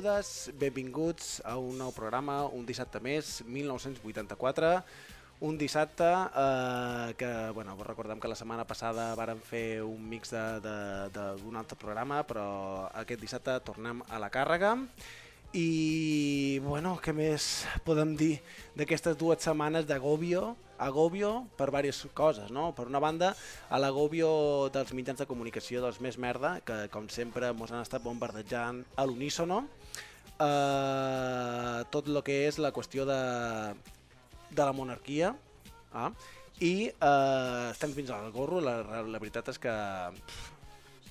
Benvingudes, benvinguts a un nou programa, un dissabte més, 1984, un dissabte eh, que, bueno, recordem que la setmana passada vàrem fer un mix d'un altre programa, però aquest dissabte tornem a la càrrega. I, bueno, què més podem dir d'aquestes dues setmanes d'agòbio, agòbio per diverses coses, no? Per una banda, a l'agòbio dels mitjans de comunicació dels més merda, que com sempre ens han estat bombardejant a l'unísono, eh, tot el que és la qüestió de, de la monarquia, ah? i eh, estem fins al gorro, la, la veritat és que pff,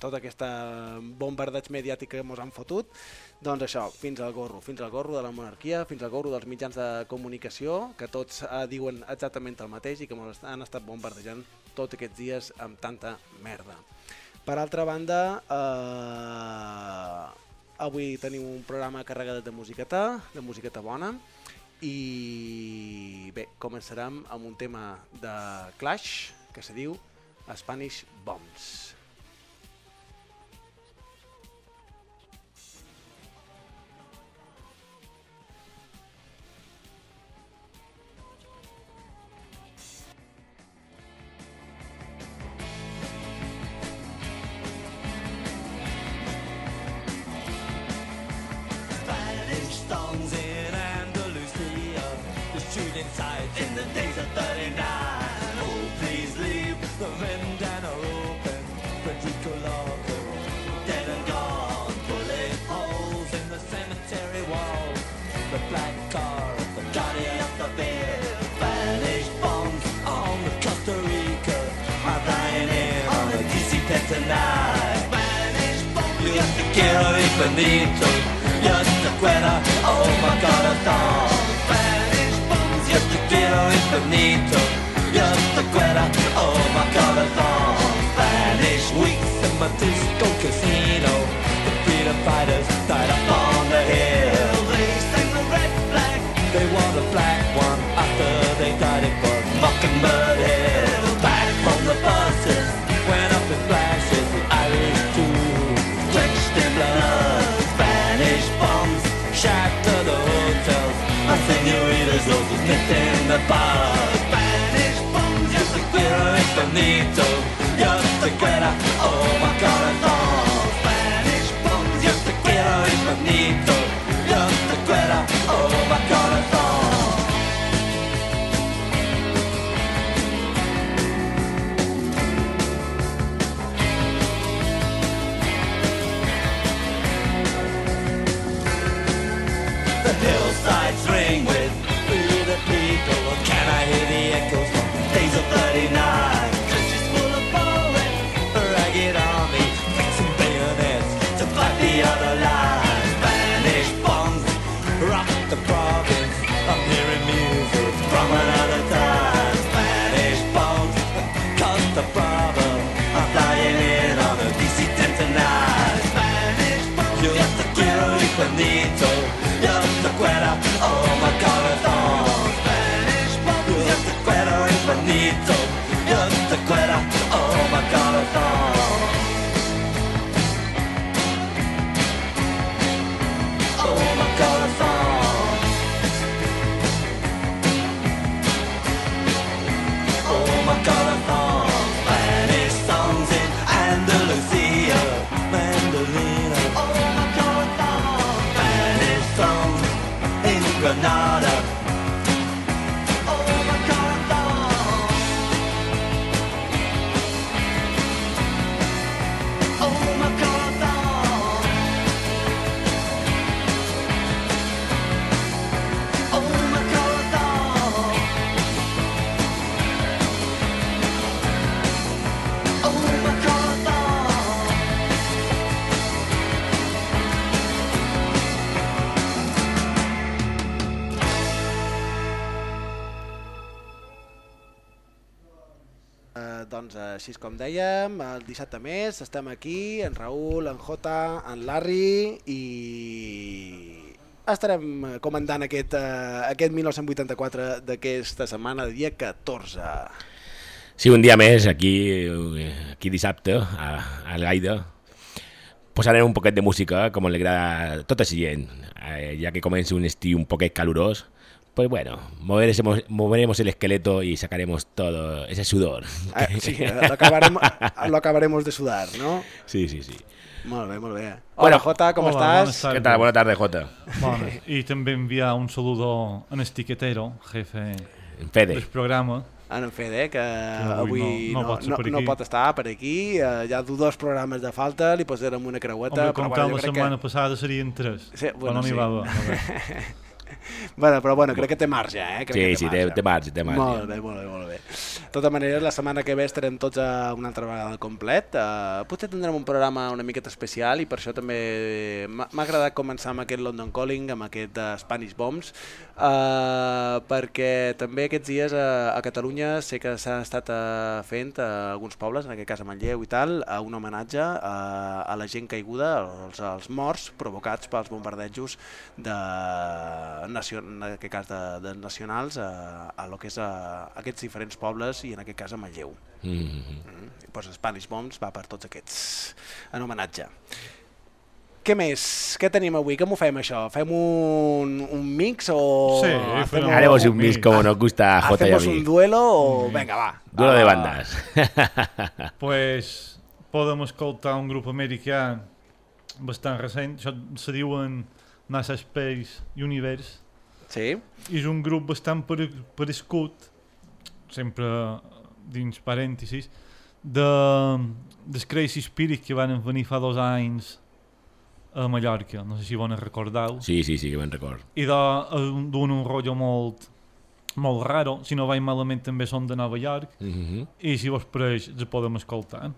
tota aquesta bombardeig mediàtic que ens han fotut, doncs això, fins al gorro, fins al gorro de la monarquia, fins al gorro dels mitjans de comunicació, que tots eh, diuen exactament el mateix i que ens han estat bombardejant tots aquests dies amb tanta merda. Per altra banda, eh, avui tenim un programa carregat de musiqueta, de musiqueta bona, i bé, començarem amb un tema de Clash que se diu Spanish Bombs. Quiero infinito. Yo te quiero, oh my corazón. Yo te quiero infinito. Yo te quiero, oh my corazón. Spanish weeks in my disco casino. The freedom fighters died up on the hill. They sang the red flag. They wore the black one after they died it for Mockingbird Hill. Back from the buses, those who fit in the box. Spanish bones, just as clear as the to. Així com dèiem, el dissabte més estem aquí, en Raül, en Jota, en Larry i estarem comandant aquest, uh, aquest 1984 d'aquesta setmana, dia 14. Sí, un dia més, aquí, aquí dissabte, a, a Gaida, posarem un poquet de música, com li agrada a tota la gent, eh, ja que comença un estiu un poquet calurós, pues bueno, moveremos, moveremos el esqueleto y sacaremos todo ese sudor. Ah, sí, lo acabaremos, lo acabaremos de sudar, ¿no? Sí, sí, sí. Molt bé, molt bé. Hola, Jota, com Hola, estàs? ¿Qué tal? Buenas tardes, Jota. Bones. I també enviar un saludo a Estiquetero, jefe Fede. del programa. En en Fede, que avui avui no- no, no pot no, no pot estar per aquí. Eh, hi ha dos programes de falta, li posarem una creueta. Home, com que jo la setmana passada serien tres. Sí, però bueno, no n'hi sí. va haver. Bueno, però bueno, crec que té marge, eh? Crec Sí, que sí, té, té marge, té marge. Molt bé, molt bé, molt bé. De tota manera, la setmana que ve estarem tots a una altra vegada al complet. Uh, potser tindrem un programa una miqueta especial i per això també m'ha agradat començar amb aquest London Calling, amb aquest uh, Spanish Bombs, uh, perquè també aquests dies a, a Catalunya sé que s'ha estat uh, fent a alguns pobles, en aquest cas a Manlleu i tal, uh, un homenatge uh, a la gent caiguda, als, als morts provocats pels bombardejos de, nacio, en aquest cas de, de nacionals a, a lo que és a, a aquests diferents pobles i en aquest cas a Manlleu. Mm -hmm. Mm. I doncs Spanish Bombs va per tots aquests en homenatge. Què més? Què tenim avui? Com ho fem això? Fem un, un mix o... Sí, hacemos- fem Haremos un mix. como nos gusta a Jota y a ¿Hacemos un mí. duelo o...? Venga, va. Duelo de Ah, bandas. pues, podem escoltar un grup americà bastant recent. Això se diuen NASA Space Universe. Sí? És un grup bastant pare parescut, sempre dins parèntesis, de, des Crazy Spirit que van venir fa dos anys a Mallorca, no sé si vos en recordeu. Sí, sí, sí, que me'n record. I de- d'un un rotllo molt, molt raro, si no vaig malament també són de Nova York, Mm -hmm. i si vos pareix els podem escoltar.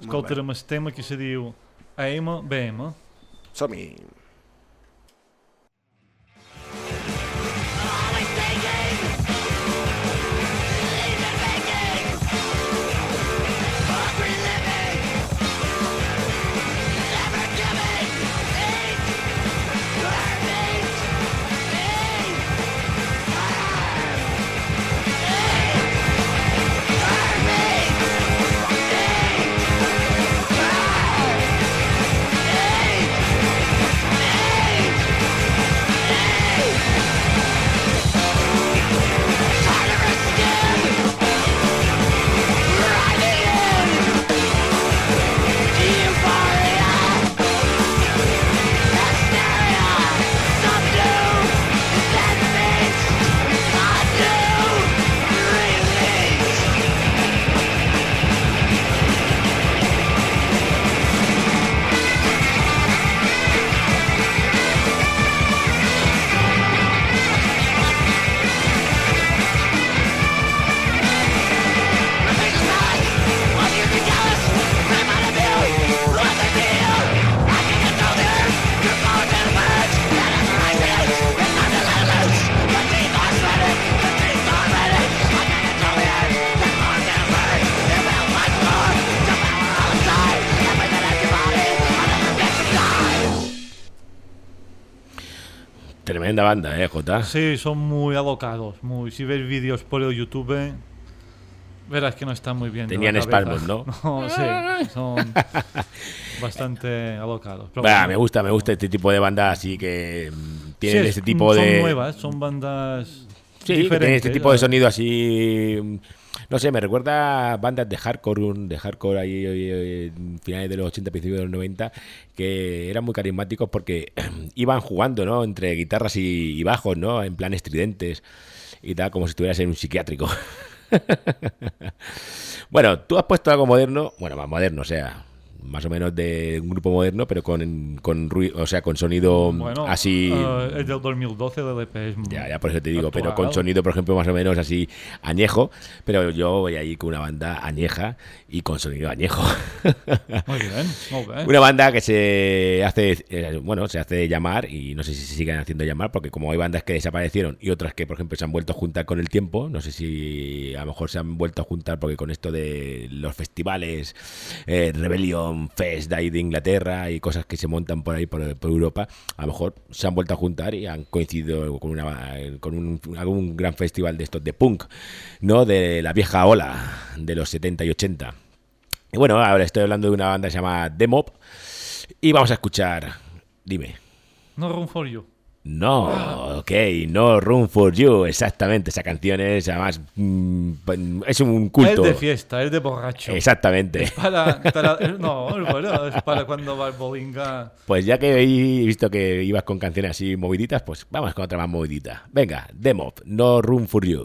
Escoltarem el tema que se diu AM, BM. Som-hi. Tremenda banda, ¿eh, Jota? Sí, son muy alocados. Muy, si ves vídeos por el YouTube, verás que no están muy bien. Tenían espasmos, ¿no? No, sí, son bastante alocados. Pero Bah, bueno, me gusta, me gusta este tipo de bandas así que mm, tienen sí, este es- tipo son de... nuevas, son bandas Sí, que diferentes. tiene este tipo de sonido así. No sé, me recuerda bandas de hardcore, un- de hardcore ahí finales de los 80, principios de los 90, que eran muy carismáticos porque iban jugando, ¿no? Entre guitarras y, y bajos, ¿no? En plan estridentes y tal, como si estuvieras en un psiquiátrico. bueno, tú has puesto algo moderno, bueno, más moderno, o sea, más o menos de un grupo moderno, pero con, con ruido, o sea, con sonido Bueno, así... eh, es del 2012, el EP es Ya, ya por eso te digo, pero con sonido, por ejemplo, más o menos así añejo, pero yo voy ahí con una banda añeja y con sonido añejo. Muy bien, muy bien. Una banda que se hace, eh, bueno, se hace llamar y no sé si se siguen haciendo llamar porque como hay bandas que desaparecieron y otras que, por ejemplo, se han vuelto a juntar con el tiempo, no sé si a lo mejor se han vuelto a juntar porque con esto de los festivales, eh, Rebellion Fest de ahí de Inglaterra y cosas que se montan por ahí por, Europa, a lo mejor se han vuelto a juntar y han coincidido con una con un, algún gran festival de estos de punk, ¿no? De la vieja ola de los 70 y 80. Y bueno, ahora estoy hablando de una banda que se llama Demop y vamos a escuchar. Dime. No Room for You. No, ok, no Room for You, exactamente. Esa canción es además mm, es un culto. Es de fiesta, es de borracho. Exactamente. Para, para- no, es bueno, es para cuando va al bowling a- Pues ya que he visto que ibas con canciones así moviditas, pues vamos con otra más movidita. Venga, Demop, no Room for You.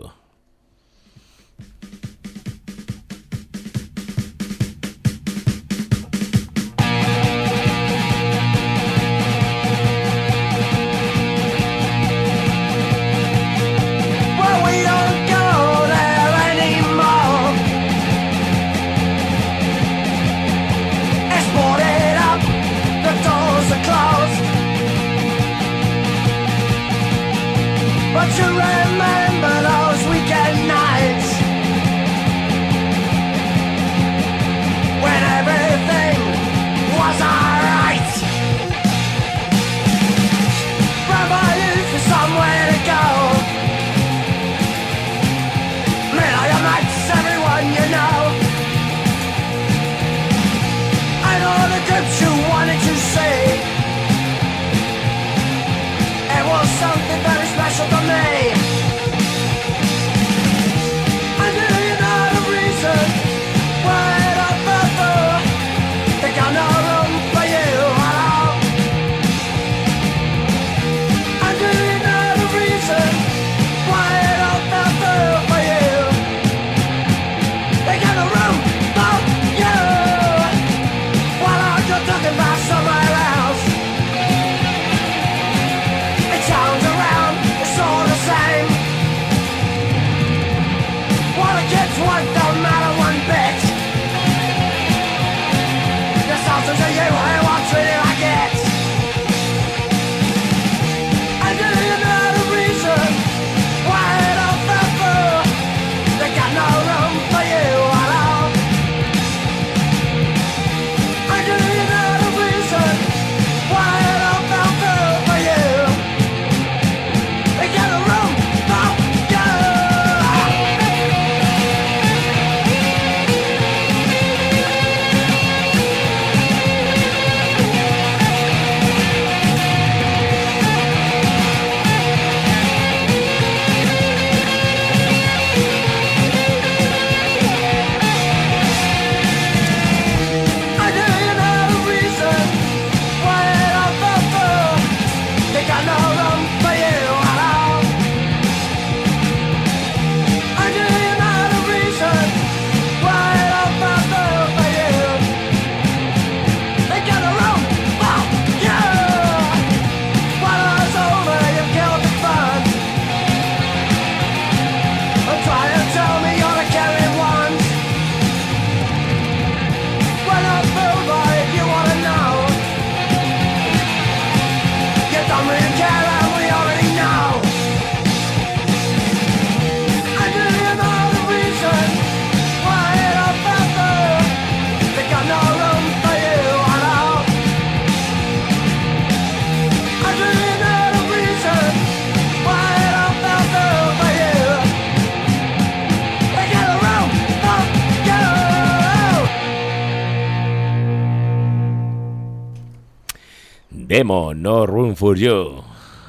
Demo, no Room for You.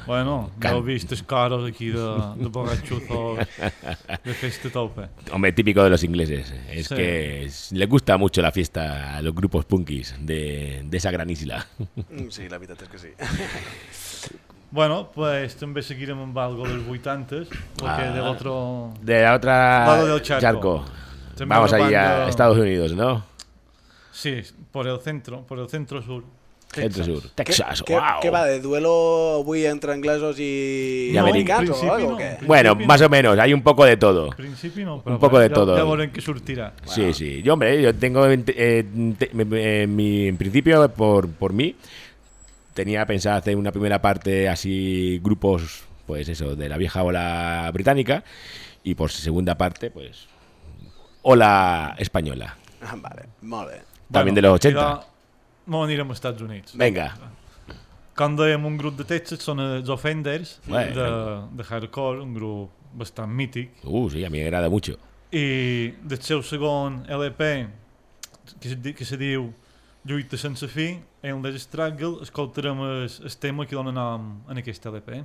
Bueno, Can- he visto caros aquí de, de borrachuzos de fiesta tope. Hombre, típico de los ingleses. Es Sí. que es- les gusta mucho la fiesta a los grupos punkis de, de esa gran isla. Mm, Sí, la veritat és que sí. Bueno, pues també seguirem amb algo dels 80s, porque Ah. del otro... De la otra Lado del charco. También Vamos ahí a Estados Unidos, ¿no? Sí, por el centro, por el centro sur. Centro Sur. Texas, què, wow. què va, de duelo avui entre anglesos I americans, o en algo, no. o? Bueno, más o menos, hay un poco de todo. En principi no, però Un poco de todo. Ja veurem què sortirà. Sí, sí. Yo, hombre, yo tengo en, eh, te- en mi, en principio, por, por mí, tenía pensado hacer una primera parte así, grupos, pues eso, de la vieja ola británica, y por segunda parte, pues, ola española. Ah, vale, bé. También de los 80. I de- Mo anirem als Estats Units. Venga. Com dèiem, un grup de Texas són els Offenders, Bueno. de, de hardcore, un grup bastant mític. Uh, sí, a mí me agrada mucho. I del seu segon LP, que se, que se diu Lluita sense fi, en el Struggle, escoltarem el, el tema que dona nom en aquest LP.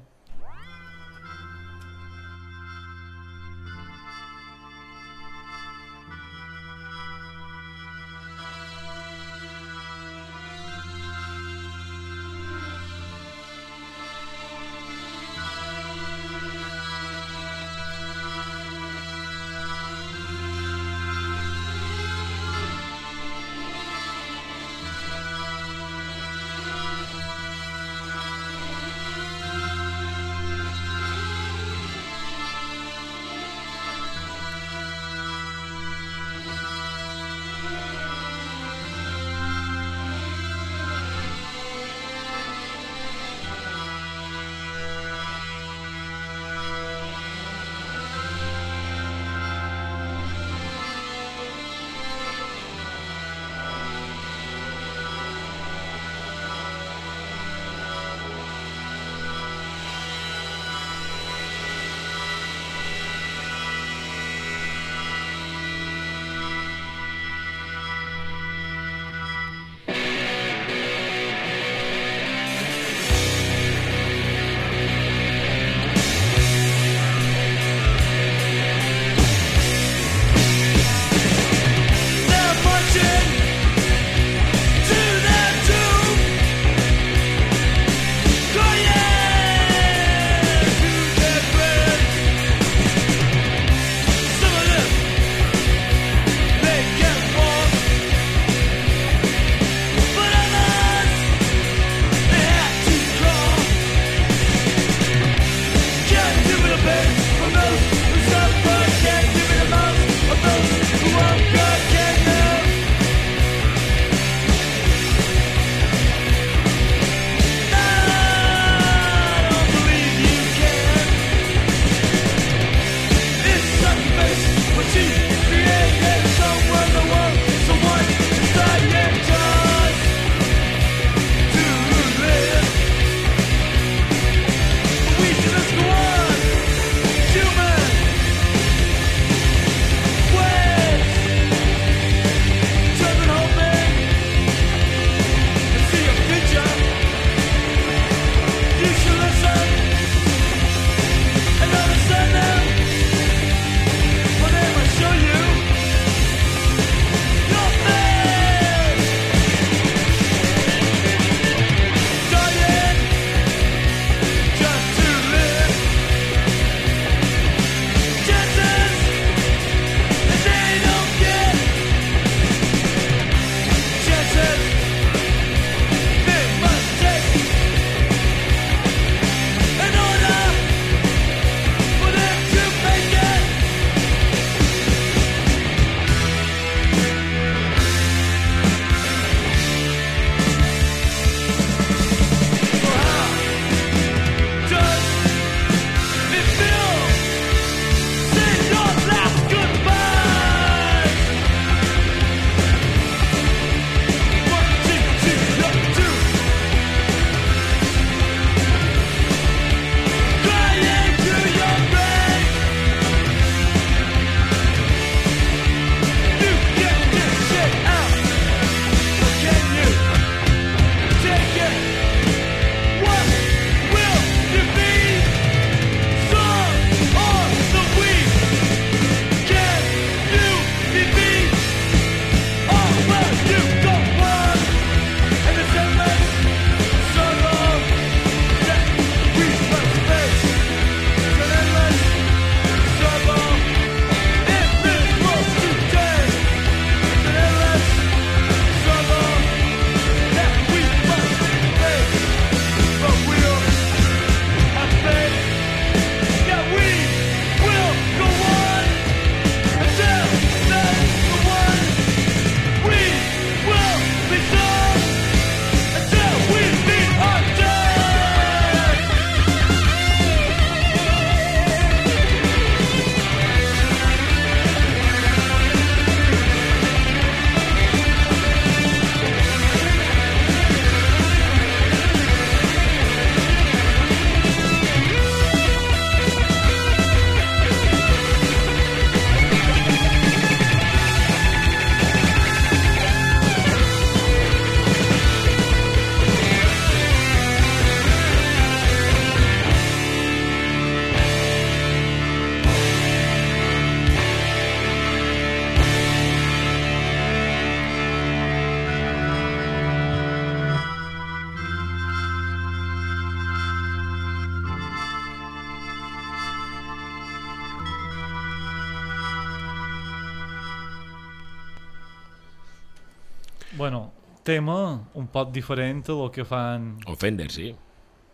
Tema un poc diferent a lo que fan Offender, sí.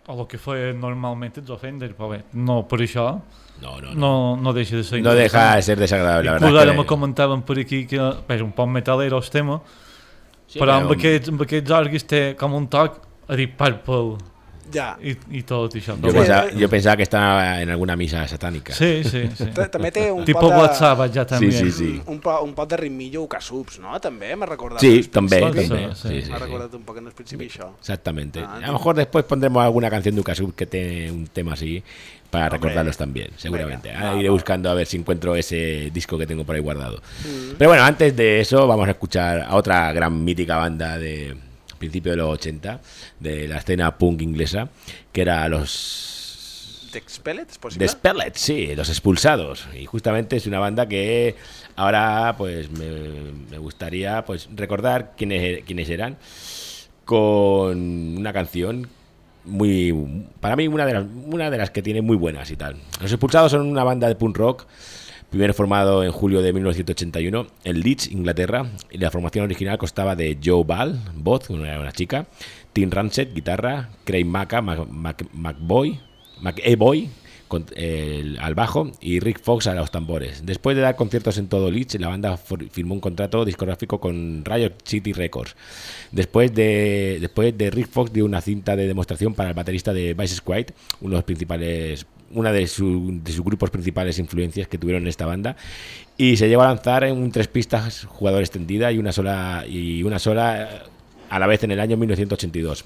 a lo que feien normalment els Offender, però bé, no per això No, no, no. no, no deixa de ser No deja de ser desagradable, la Inclús verdad. ara que- me comentaven per aquí que és un poc metalero el tema, Sí, però amb però- aquests, amb aquests orgues té com un toc a dir Purple I, i tot això. Yo, Sí, pensaba, eh. yo pensaba que estaba en alguna misa satánica. Sí, sí, sí. T- També té un Tipo de... WhatsApp ja també. sí, sí. Un, un pot de ritmillo Ucasups, no? També m'ha recordat. Sí, també, principis. Sí, també. sí. Sí, sí, M'ha recordat un poc en el principi això. Exactamente. Ah, a lo mejor después pondremos alguna canción de Ucasub que tiene un tema así para recordarlos también, seguramente. Venga, Ahora iré buscando a ver si encuentro ese disco que tengo por ahí guardado. Mm. Pero bueno, antes de eso vamos a escuchar a otra gran mítica banda de principio de los 80, de la escena punk inglesa, que era los The? Spellets, sí, los expulsados. Y justamente es una banda que ahora pues me, me gustaría pues recordar quiénes, quiénes eran con una canción muy para mí una de las una de las que tiene muy buenas y tal. Los expulsados son una banda de punk rock primero formado en julio de 1981 en Leeds, Inglaterra, y la formación original constaba de Joe Ball, voz, una, chica, Tim Rancet, guitarra, Craig Maca, Mac, Mac- McBoy, McEvoy, el- al bajo y Rick Fox a los tambores. Después de dar conciertos en todo Leeds, la banda firmó un contrato discográfico con Riot City Records. Después de, después de Rick Fox dio una cinta de demostración para el baterista de Vice Squad, uno de los principales una de, su- de sus grupos principales influencias que tuvieron en esta banda y se llegó a lanzar en un tres pistas jugador extendida y una sola y una sola a la vez en el año 1982.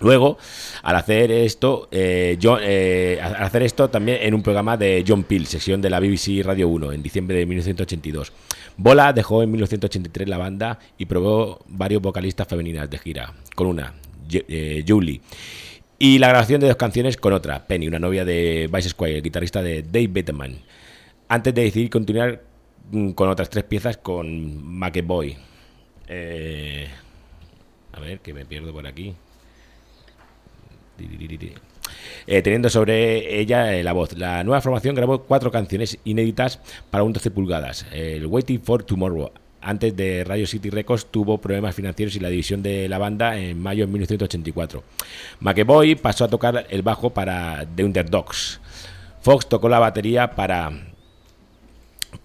Luego, al hacer esto, eh, eh, al hacer esto también en un programa de John Peel, sección de la BBC Radio 1, en diciembre de 1982. Bola dejó en 1983 la banda y probó varios vocalistas femeninas de gira, con una, eh, Julie. Y la grabación de dos canciones con otra, Penny, una novia de Vice Squire, el guitarrista de Dave Bettman. Antes de decidir continuar mm, con otras tres piezas con McEvoy. Eh, a ver, que me pierdo por aquí. Eh, teniendo sobre ella eh, la voz. La nueva formación grabó cuatro canciones inéditas para un 12 pulgadas. El Waiting for Tomorrow. Antes de Radio City Records tuvo problemas financieros y la división de la banda en mayo de 1984. McEvoy pasó a tocar el bajo para The Underdogs. Fox tocó la batería para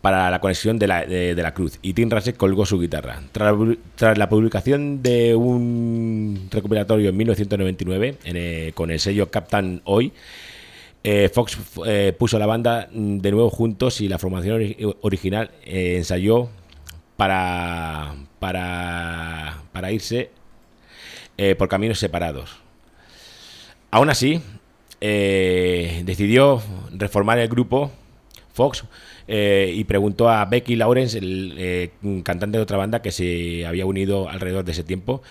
para la conexión de la, de, la cruz y Tim Ransett colgó su guitarra. Tras, la publicación de un recopilatorio en 1999 en, eh, con el sello Captain Hoy, eh, Fox eh, puso la banda mm, de nuevo juntos y la formación ori- original ensayó para, para, para irse eh, por caminos separados. Aún así, eh, decidió reformar el grupo Fox eh, y preguntó a Becky Lawrence, el cantante de otra banda que se había unido alrededor de ese tiempo,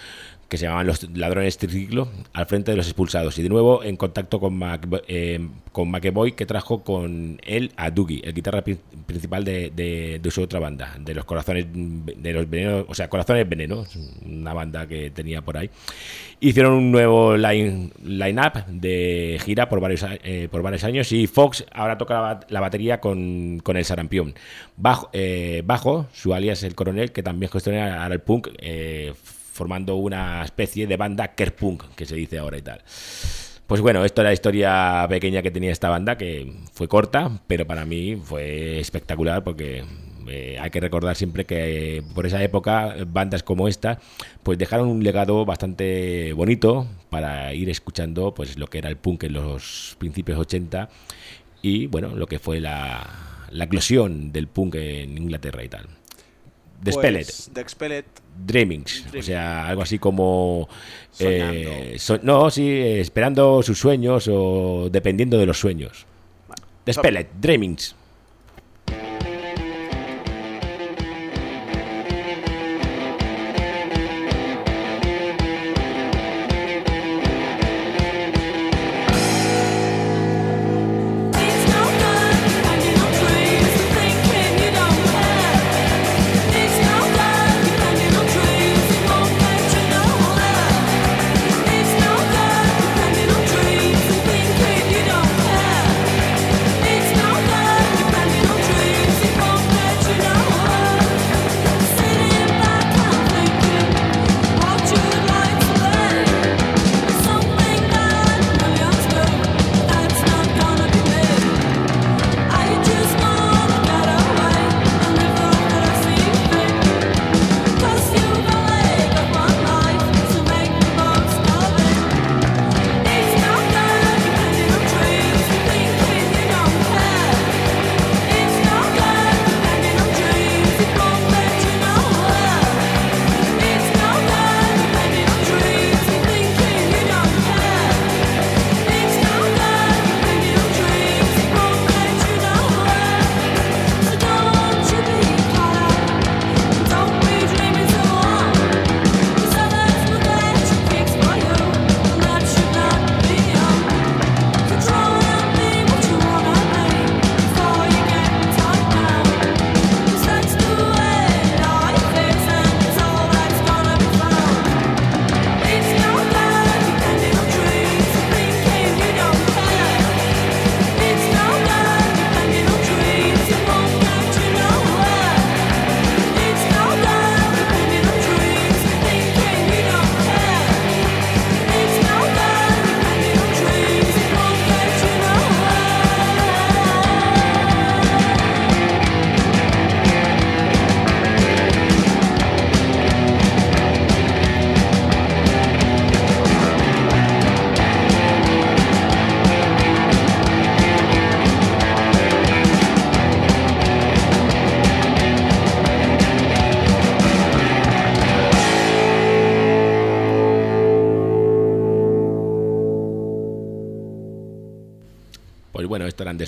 que se llamaban Los Ladrones Triciclo, al frente de los expulsados. Y de nuevo en contacto con, Mac, eh, con McEvoy, que trajo con él a Dougie, el guitarra pri- principal de, de- su otra banda, de los Corazones de los Venenos, o sea, Corazones Venenos, una banda que tenía por ahí. Hicieron un nuevo line, line-up de gira por varios, eh, por varios años y Fox ahora toca la, bat- la batería con, con el Sarampión. Bajo, eh, bajo, su alias el Coronel, que también gestiona el punk, eh, formando una especie de banda Kerpunk, que se dice ahora y tal. Pues bueno, esto era la historia pequeña que tenía esta banda, que fue corta, pero para mí fue espectacular porque eh, hay que recordar siempre que eh, por esa época bandas como esta pues dejaron un legado bastante bonito para ir escuchando pues lo que era el punk en los principios 80 y bueno, lo que fue la, la eclosión del punk en Inglaterra y tal. The Spellet. Pues, The Expelled, Dreamings, o sea, algo así como... Soñando. eh, so- no, sí, esperando sus sueños o dependiendo de los sueños. The Spellet, Dreamings.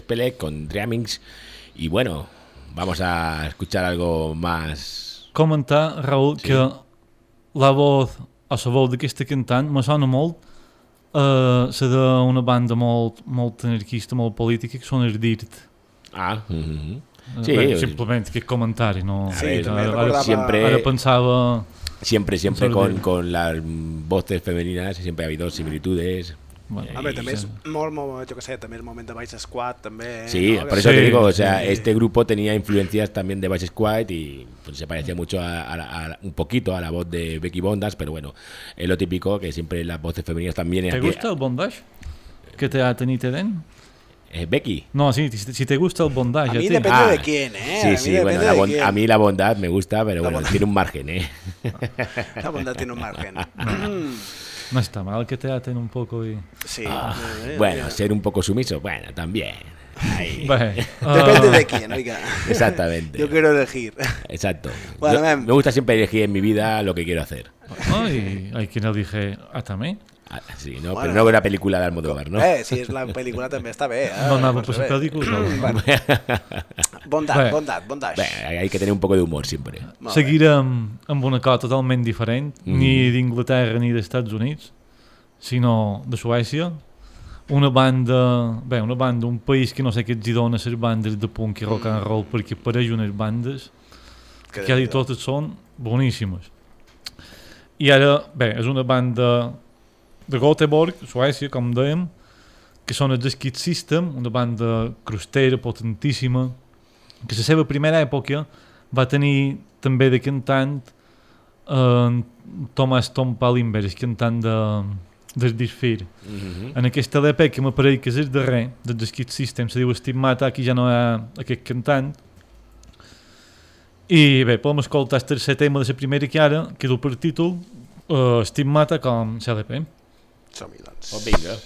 Despele con Dreamings. Y bueno, vamos a escuchar algo más. Comentar, Raül, Sí. que la voz a la veu d'aquesta cantant me sona molt a la d'una banda molt, molt anarquista, molt política, que són els DIRT. Ah, mhm. Eh, Sí, bé, eh, simplement aquest comentari, no? Sí, ver, ara, ara, siempre- ara pensava... siempre, siempre con, con las voces femeninas, siempre ha habido similitudes. Bueno, Home, també és sí. molt, molt, jo què sé, també és moment de Vice Squad, també... Sí, no? por Que- eso te Sí, digo, o sea, sí. este grupo tenía influencias también de Vice Squad y pues, se parecía mucho a, a la- a un poquito a la voz de Becky Bondas, pero bueno, es lo típico que siempre las voces femeninas también. ¿Te aquí- gusta el bondage? Que te ha tenido den? Eh, Becky. No, sí, si si te gusta el bondage, A a mí depende Ah, de quién, ¿eh? A Sí, mí sí, depende bueno, la bon- a mí la bondad me gusta, pero La bueno, bondad. tiene un margen, ¿eh? La bondad tiene un margen. No está mal que te aten un poco y... Sí. Ah, eh, bueno, eh, ser un poco sumiso, bueno, también. Depende de quién, oiga. Exactamente. Yo quiero elegir. Exacto. Bueno, Yo- ven. me gusta siempre elegir en mi vida lo que quiero hacer. no, y hay quien le dije, ah, también. Ah, Sí, ¿no? Bueno. Pero no una película de Almodóvar, ¿no? Eh, si és la pel·lícula també està bé. Eh? No anava per Està la bé. pel·lícula. Bueno. Bondat, Bé. bondat, bondat. Bé, hay que tener un poco de humor siempre. Molt. Seguirem amb una cosa totalment diferent, Mm. ni d'Inglaterra ni dels Estats Units, sinó de Suècia. Una banda, bé, una banda, un país que no sé què els hi dona les bandes de punk i rock and roll perquè apareix unes bandes Que que totes són boníssimes. I ara, bé, és una banda Göteborg, Suècia, com dèiem, que són els Skid System, una banda crostera, potentíssima, que la seva primera època va tenir també de cantant eh, Thomas Tom Palimber, cantant de, del Disfir. Mhm. En aquesta LP que m'aparell que és el darrer dels Skid System, se diu Stigmata, aquí ja no hi ha aquest cantant. I bé, podem escoltar el tercer tema de la primera que ara, que du per títol uh, Stigmata com CLP. Something nuts. Och bingo.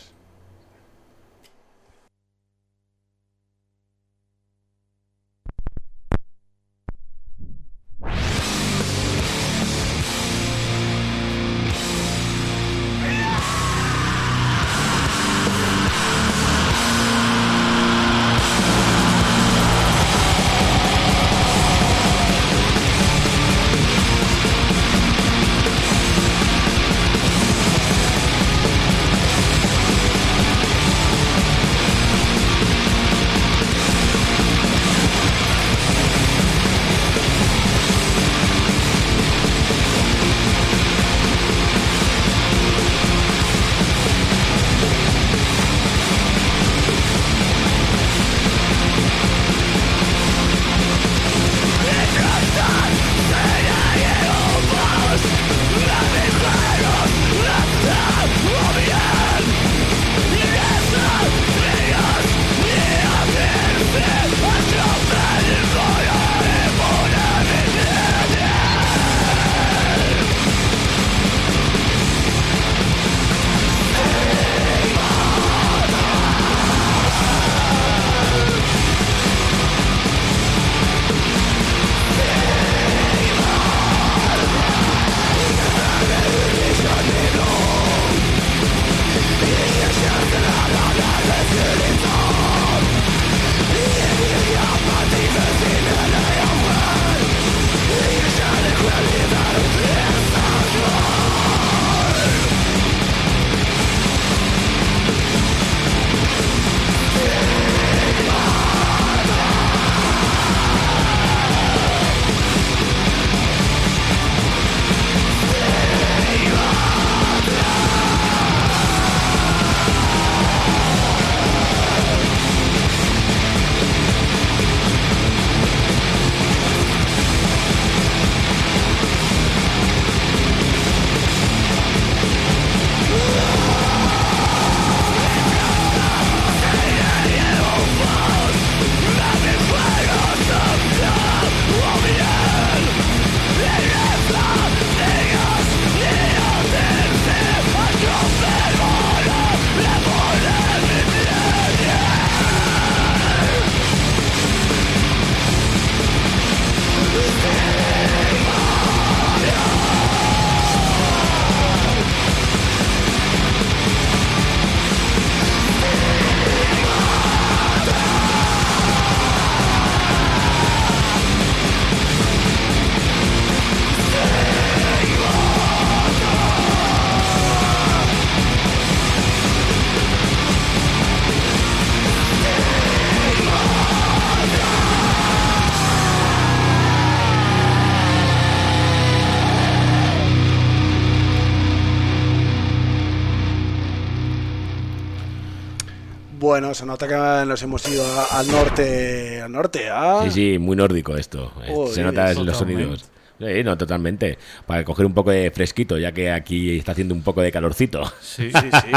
Bueno, se nota que nos hemos ido al norte, al norte, ¿ah? Sí, sí, muy nórdico esto. Eh, Joder, Se nota en los sonidos. Sí, no, totalmente. Para coger un poco de fresquito, ya que aquí está haciendo un poco de calorcito. Sí. Sí, sí.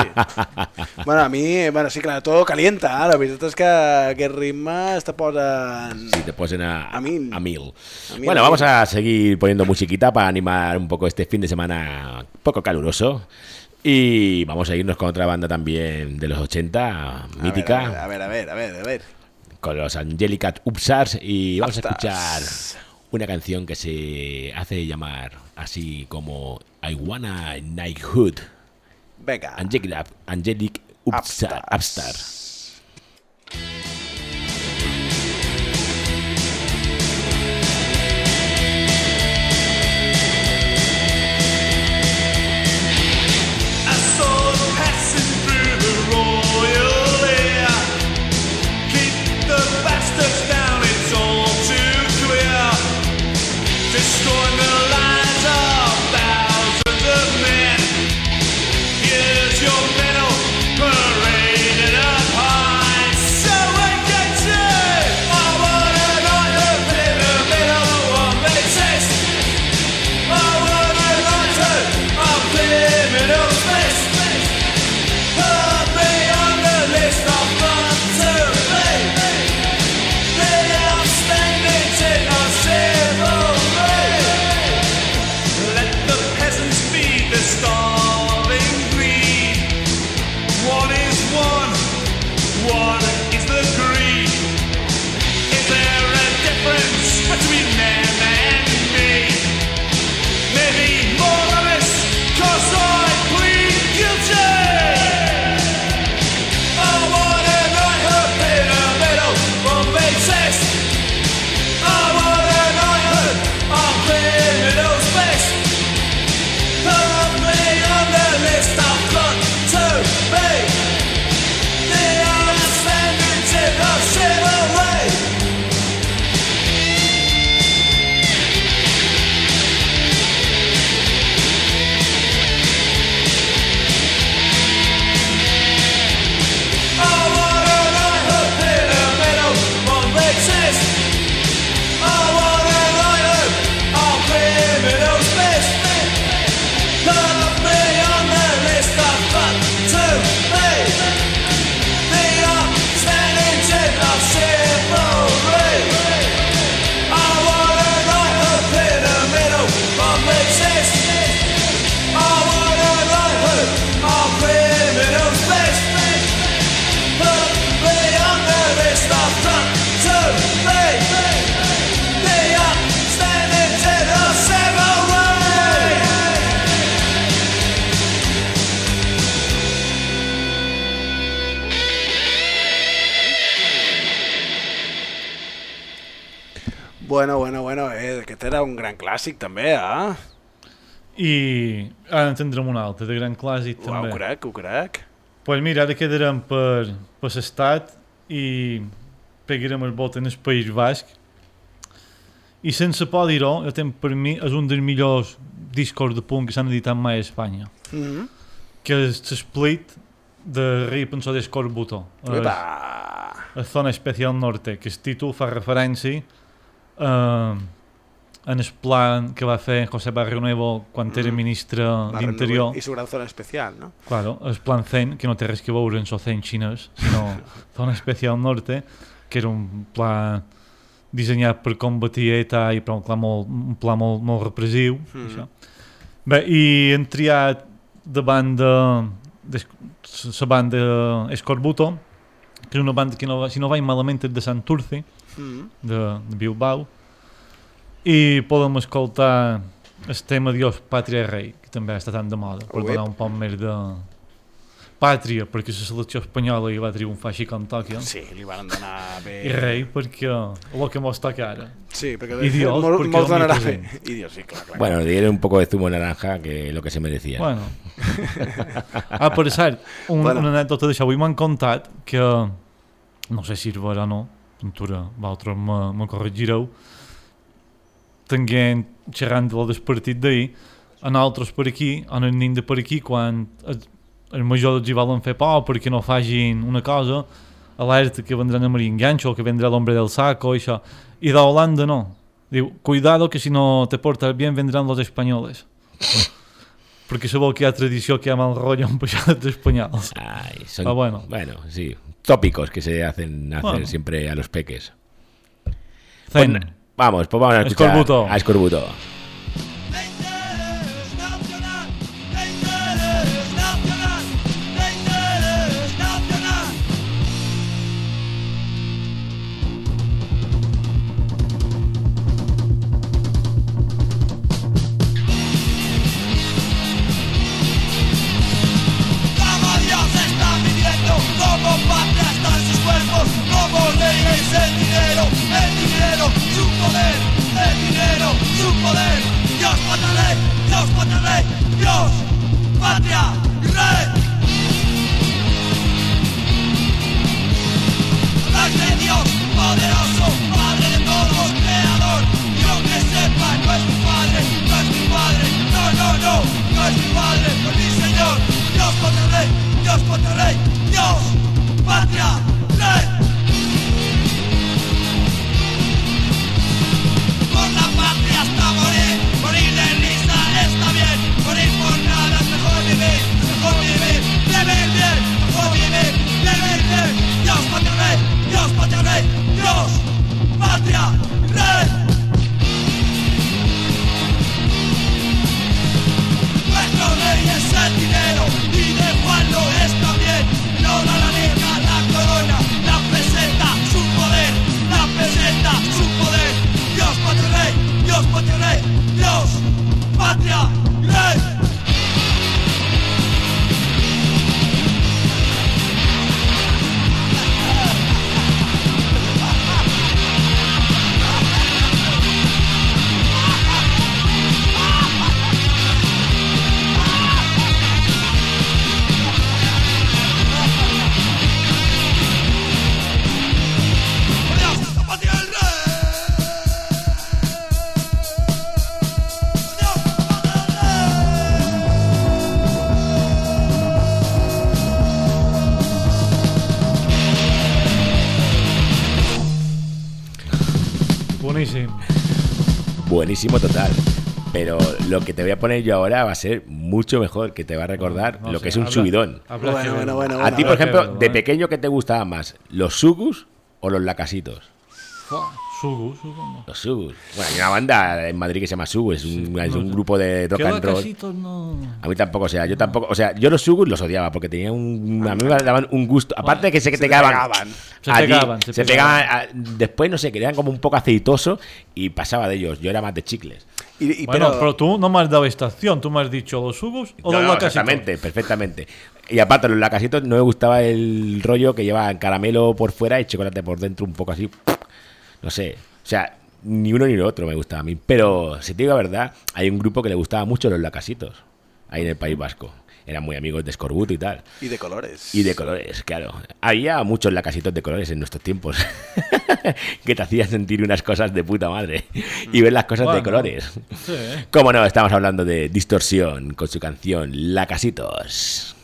bueno, a mi, bueno, sí, clar, todo calienta, eh? la veritat és que aquest ritme està posant... Si te posen a, A mil. a mil. A mil, Bueno, a vamos mil. a seguir poniendo musiquita para animar un poco este fin de semana un poco caluroso. Y vamos a irnos con otra banda también de los 80, A mítica, ver, a ver, a ver, a ver, a ver. con los Angelica Upstars. Y vamos Upstars. a escuchar una canción que se hace llamar así como I Wanna Knighthood. Vinga. Angelic, Angelic Upstar, Upstart. I era un gran clàssic també, eh? I ara en tindrem un altre de gran clàssic Ho, també. ho crec, ho crec. pues mira, ara quedarem per, per l'estat i pegarem el vot en el País Basc. I sense por dir-ho, el temps per mi és un dels millors discos de punt que s'han editat mai a Espanya. Mm -hmm. Que és l'Split de Rei Pensó d'Escorbuto. Epa! La Zona Especial Norte, que el títol fa referència eh, en el plan que va fer José Barrio Nuevo quan era Mm. ministre La d'Interior. I su gran zona especial, no? Claro, el plan Zen, que no té res que veure amb el Zen xinès, sinó Zona Especial Norte, que era un pla dissenyat per combatir ETA i però un pla molt, un pla molt, molt repressiu. Mm. Això. Bé, i hem triat de banda la banda Escorbuto, que és una banda que, no, si no vaig malament, és de Santurce, Mm. de, de Bilbao, i podem escoltar el tema Dios, Pàtria Rei, que també està tan de moda, per donar un poc més de pàtria, perquè la selecció espanyola hi va triomfar així com Tòquio, Sí, li van donar bé... i rei, perquè el que mos toca ara. Sí, perquè I Dios, molt, perquè molt el donarà bé. I Dios, sí, clar, clar. Bueno, dieron un poco de zumo de naranja, que lo que se merecía. Bueno. ah, per cert, un, Bueno. una anècdota d'això. Avui m'han contat que, no sé si és vera o no, Ventura, vosaltres me, me corregireu, tenint xerrant del del partit d'ahir, a nosaltres per aquí, en el nin de per aquí, quan el, els majors els hi volen fer por perquè no facin una cosa, alerta que vendran a Maria Engancho o que vendrà l'hombre del saco i això. I d'Holanda no. Diu, cuidado que si no te portas bien vendrán los españoles. perquè sabeu que hi ha tradició que hi ha mal rotllo amb això dels espanyols. Ay, son, Ah, bueno. Bueno, sí. Tópicos que se hacen hacer Bueno. siempre a los peques. Zen. Pues, vamos, pues vamos a escuchar Escorbuto. a Escorbuto. Total. Pero lo que te voy a poner yo ahora va a ser mucho mejor, que te va a recordar No lo que es un habla- subidón. Bueno, bueno, bueno, A ti, por ejemplo, de pequeño, ¿qué te gustaban más? ¿Los sugus o los lacasitos? Fua, Sugu, sugu, no. Los sugus. Bueno, hay una banda en Madrid que se llama Sugus, es un, es un grupo de rock and roll. no... A mí tampoco, o sea, yo tampoco, o sea, yo los sugus los odiaba porque tenían un, a mí me daban un gusto, aparte de que sé que Se te pegaban, pegaban. Se pegaban, se se pegaban. pegaban, a- después no sé, que eran como un poco aceitoso y pasaba de ellos, yo era más de chicles. Y, y- Bueno, pero, pero, tú no me has dado estación, tú me has dicho los subus o No, los no, lacasitos. exactamente, perfectamente. Y aparte, los lacasitos no me gustaba el rollo que llevaban caramelo por fuera y chocolate por dentro, un poco así. No sé. O sea, ni uno ni lo otro me gustaba a mí. Pero, si te digo la verdad, hay un grupo que le gustaba mucho los lacasitos. Ahí en el País Vasco. Eran muy amigos de Scorbuto y tal. y de colores. Y de colores, claro. Había muchos lacasitos de colores en nuestros tiempos. que te hacían sentir unas cosas de puta madre. Y ver las cosas de colores. Sí. Cómo no, estamos hablando de Distorsión con su canción Lacasitos.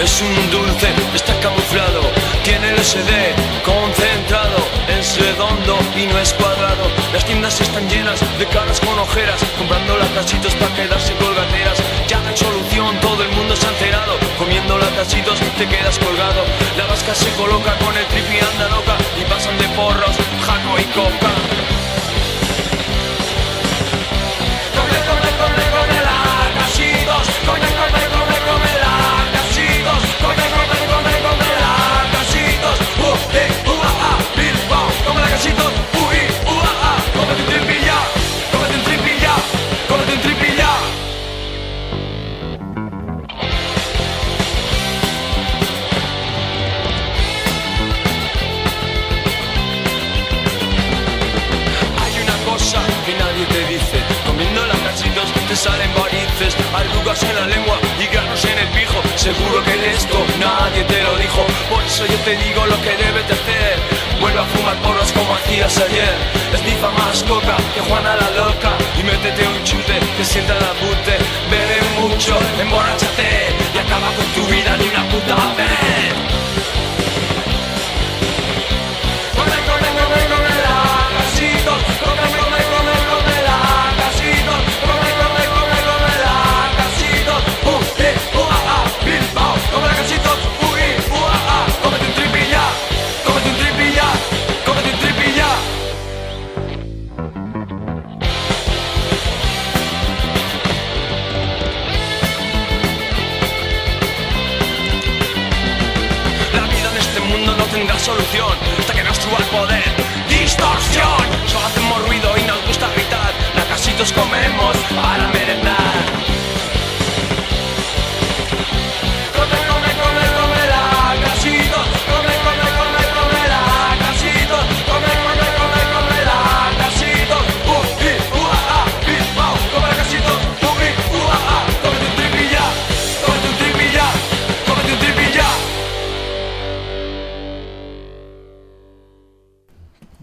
Es un dulce, está camuflado. Tiene el SD concentrado, es redondo y no es cuadrado. Las tiendas están llenas de caras con ojeras, comprando lacasitos para quedarse colgateras. Ya no solución, todo el mundo se ha enterado. Comiendo lacasitos te quedas colgado. La vasca se coloca con el trippy anda loca y pasan de porros, jaco y coca. Yo te digo lo que debes de hacer. Vuelve a fumar porros como hacías ayer. Esnifa más coca que Juana la loca. Y métete un chute que sienta la pute. Bebe mucho, emborráchate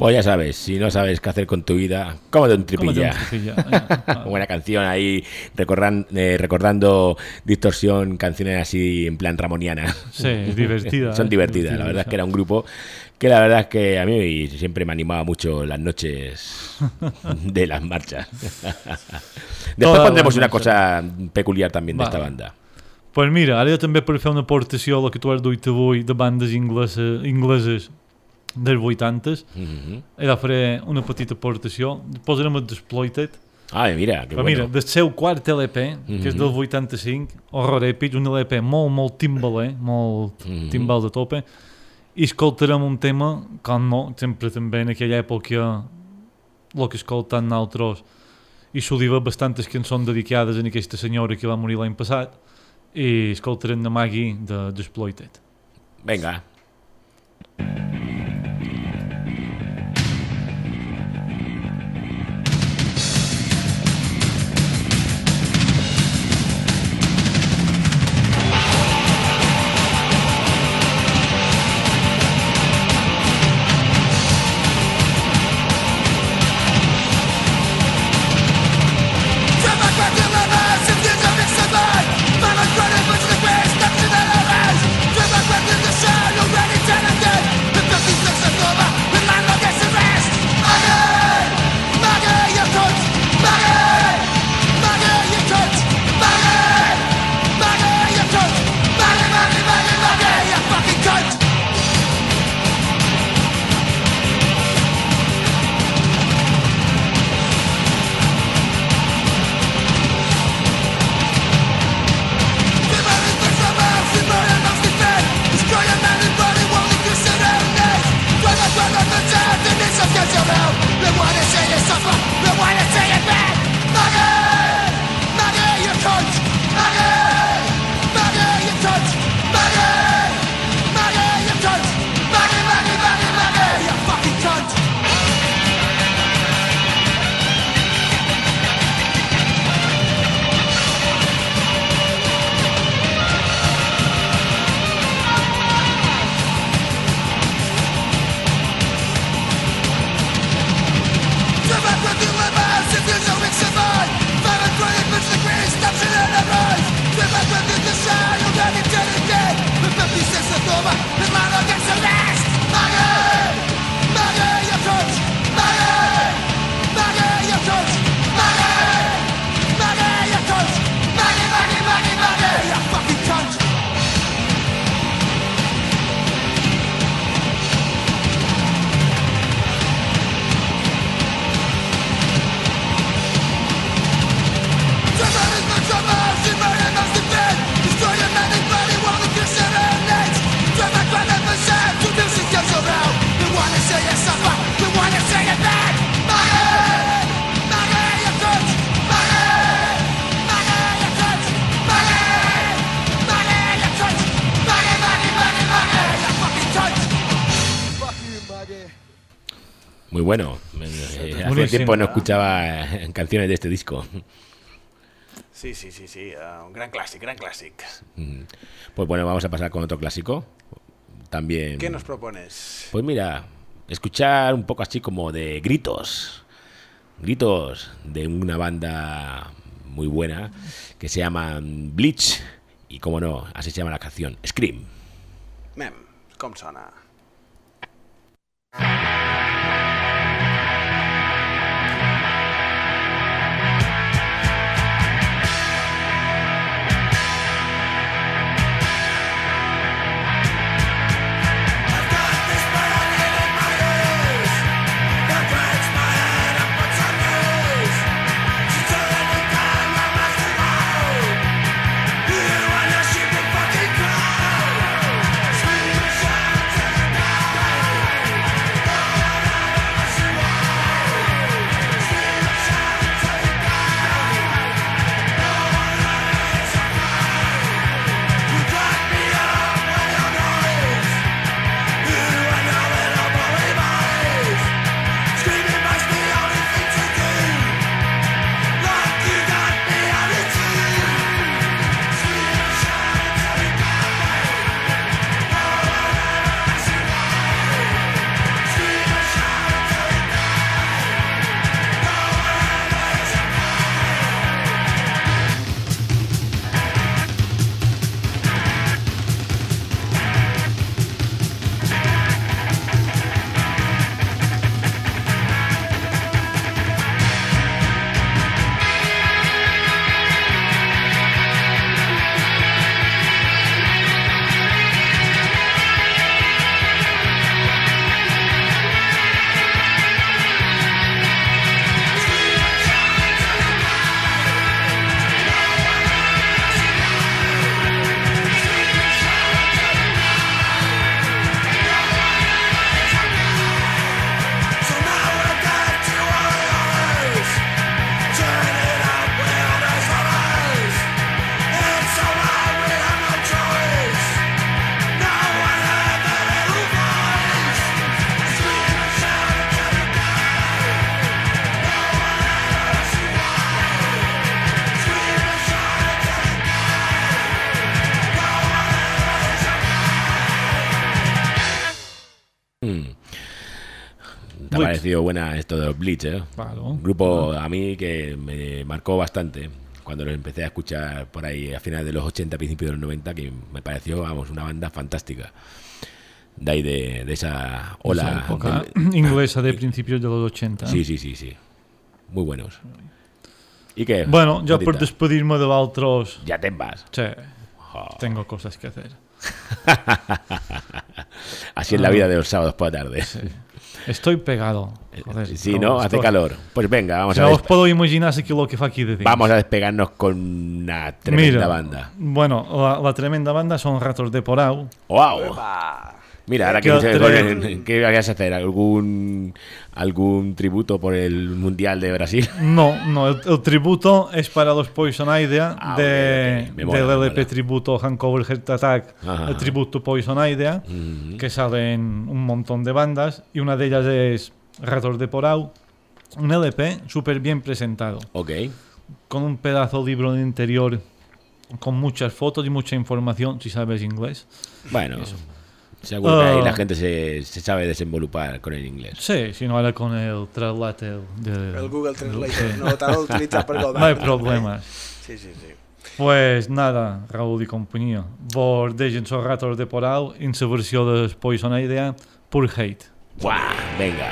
Pues ya sabes, si no sabes qué hacer con tu vida, cómete un Cómete un tripilla. tripilla. Buena canción ahí, recorran- eh, recordando distorsión, canciones así en plan ramoniana. Sí, divertida. Son eh, divertidas, la verdad es que era un grupo que la verdad es que a mí siempre me animaba mucho las noches de las marchas. Después Todas pondremos una cosa peculiar también de Va. esta banda. Pues mira, ara jo també per fer una aportació a la que tu has duit avui de bandes ingleses, ingleses dels 80s, Mhm. he de fer una petita aportació. Posarem el Exploited. Ay, mira, qué Però bueno. mira, del seu quart LP, que és del 85, Horror Epic, un LP molt, molt timbaler, molt Mhm. timbal de tope, i escoltarem un tema, com no, sempre també en aquella època el que escolten nosaltres i s'odiava bastantes cançons dedicades a aquesta senyora que va morir l'any passat i escoltarem de Maggie de Exploited. Venga. Muy tiempo no escuchaba eh, canciones de este disco. Sí, Sí, sí, sí, eh, un gran clàssic, gran clàssic. Mm. Pues bueno, vamos a pasar con otro clásico. También. ¿Qué nos propones? Pues mira, escuchar un poco así como de gritos. Gritos de una banda muy buena que se llama Bleach. Y como no, así se llama la canción, Scream. Mem, com sona? Parecido buena esto de los Bleach, eh? Claro. Un grupo a mí que me marcó bastante cuando lo empecé a escuchar por ahí a finales de los 80, principios de los 90, que me pareció, vamos, una banda fantástica. De ahí, de, de esa ola. Esa época del- inglesa de principios de los 80. Sí, sí, sí, sí. Muy buenos. ¿Y qué? Bueno, yo por despedirme de otros, Ya te vas. sí, Jo. tengo cosas que hacer. Así es la vida de los sábados por la tarde. Estoy pegado. Joder, Sí, pero ¿no? Hace estoy- calor. Pues venga, vamos Ya a, os despe- puedo imaginar así que lo que fa aquí de vamos a despegarnos con una tremenda Mira, banda. Bueno, la, la tremenda banda son Ratos de Porau. ¡Wow! Epa. Mira, ahora Que tre- ¿qué vayas a hacer? ¿Algún, ¿Algún tributo por el Mundial de Brasil? No, no, el, el tributo es para los Poison Idea Ah, de, ok, ok. Me mola, del LP tributo Hangover Heart Attack, Ajá. el tributo Poison Idea, Mm, que salen un montón de bandas y una de ellas es Ratos de Porau. Un LP súper bien presentado, ok. con un pedazo de libro el interior, con muchas fotos y mucha información, si sabes inglés. Bueno, seguro que ahí Ah. la gente se, se sabe desenvolupar con el inglés. Sí, si no, ahora con el translator de... El Google Translator. No, t'ha d'utilitzar per govern. No hay problemas. Sí, sí, sí. Pues nada, Raúl y compañía. Vos dejen sos ratos de porau en su versión de Poison Idea, Pure Hate. ¡Buah! Venga.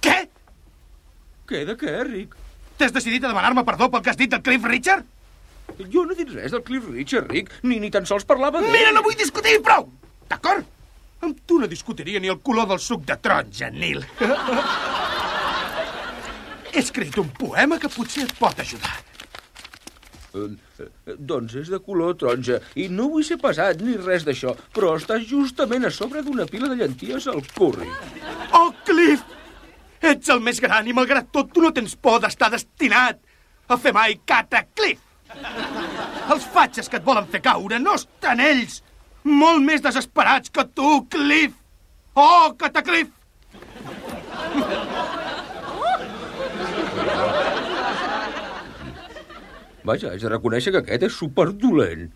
Què? Què de què, Rick? T'has decidit a demanar-me perdó pel que has dit del Cliff Richard? Jo no he dit res del Cliff Richard, Rick, ni ni tan sols parlava d'ell. Mira, no vull discutir prou! D'acord? Amb tu no discutiria ni el color del suc de taronja, Nil. He escrit un poema que potser et pot ajudar. Eh, eh, doncs és de color taronja, i no vull ser pesat ni res d'això, però està justament a sobre d'una pila de llenties al curri. Oh, Cliff! Ets el més gran i, malgrat tot, tu no tens por d'estar destinat a fer mai cataclif. Els fatxes que et volen fer caure no estan ells, molt més desesperats que tu, Cliff. Oh, cataclif! Vaja, haig de reconèixer que aquest és superdolent.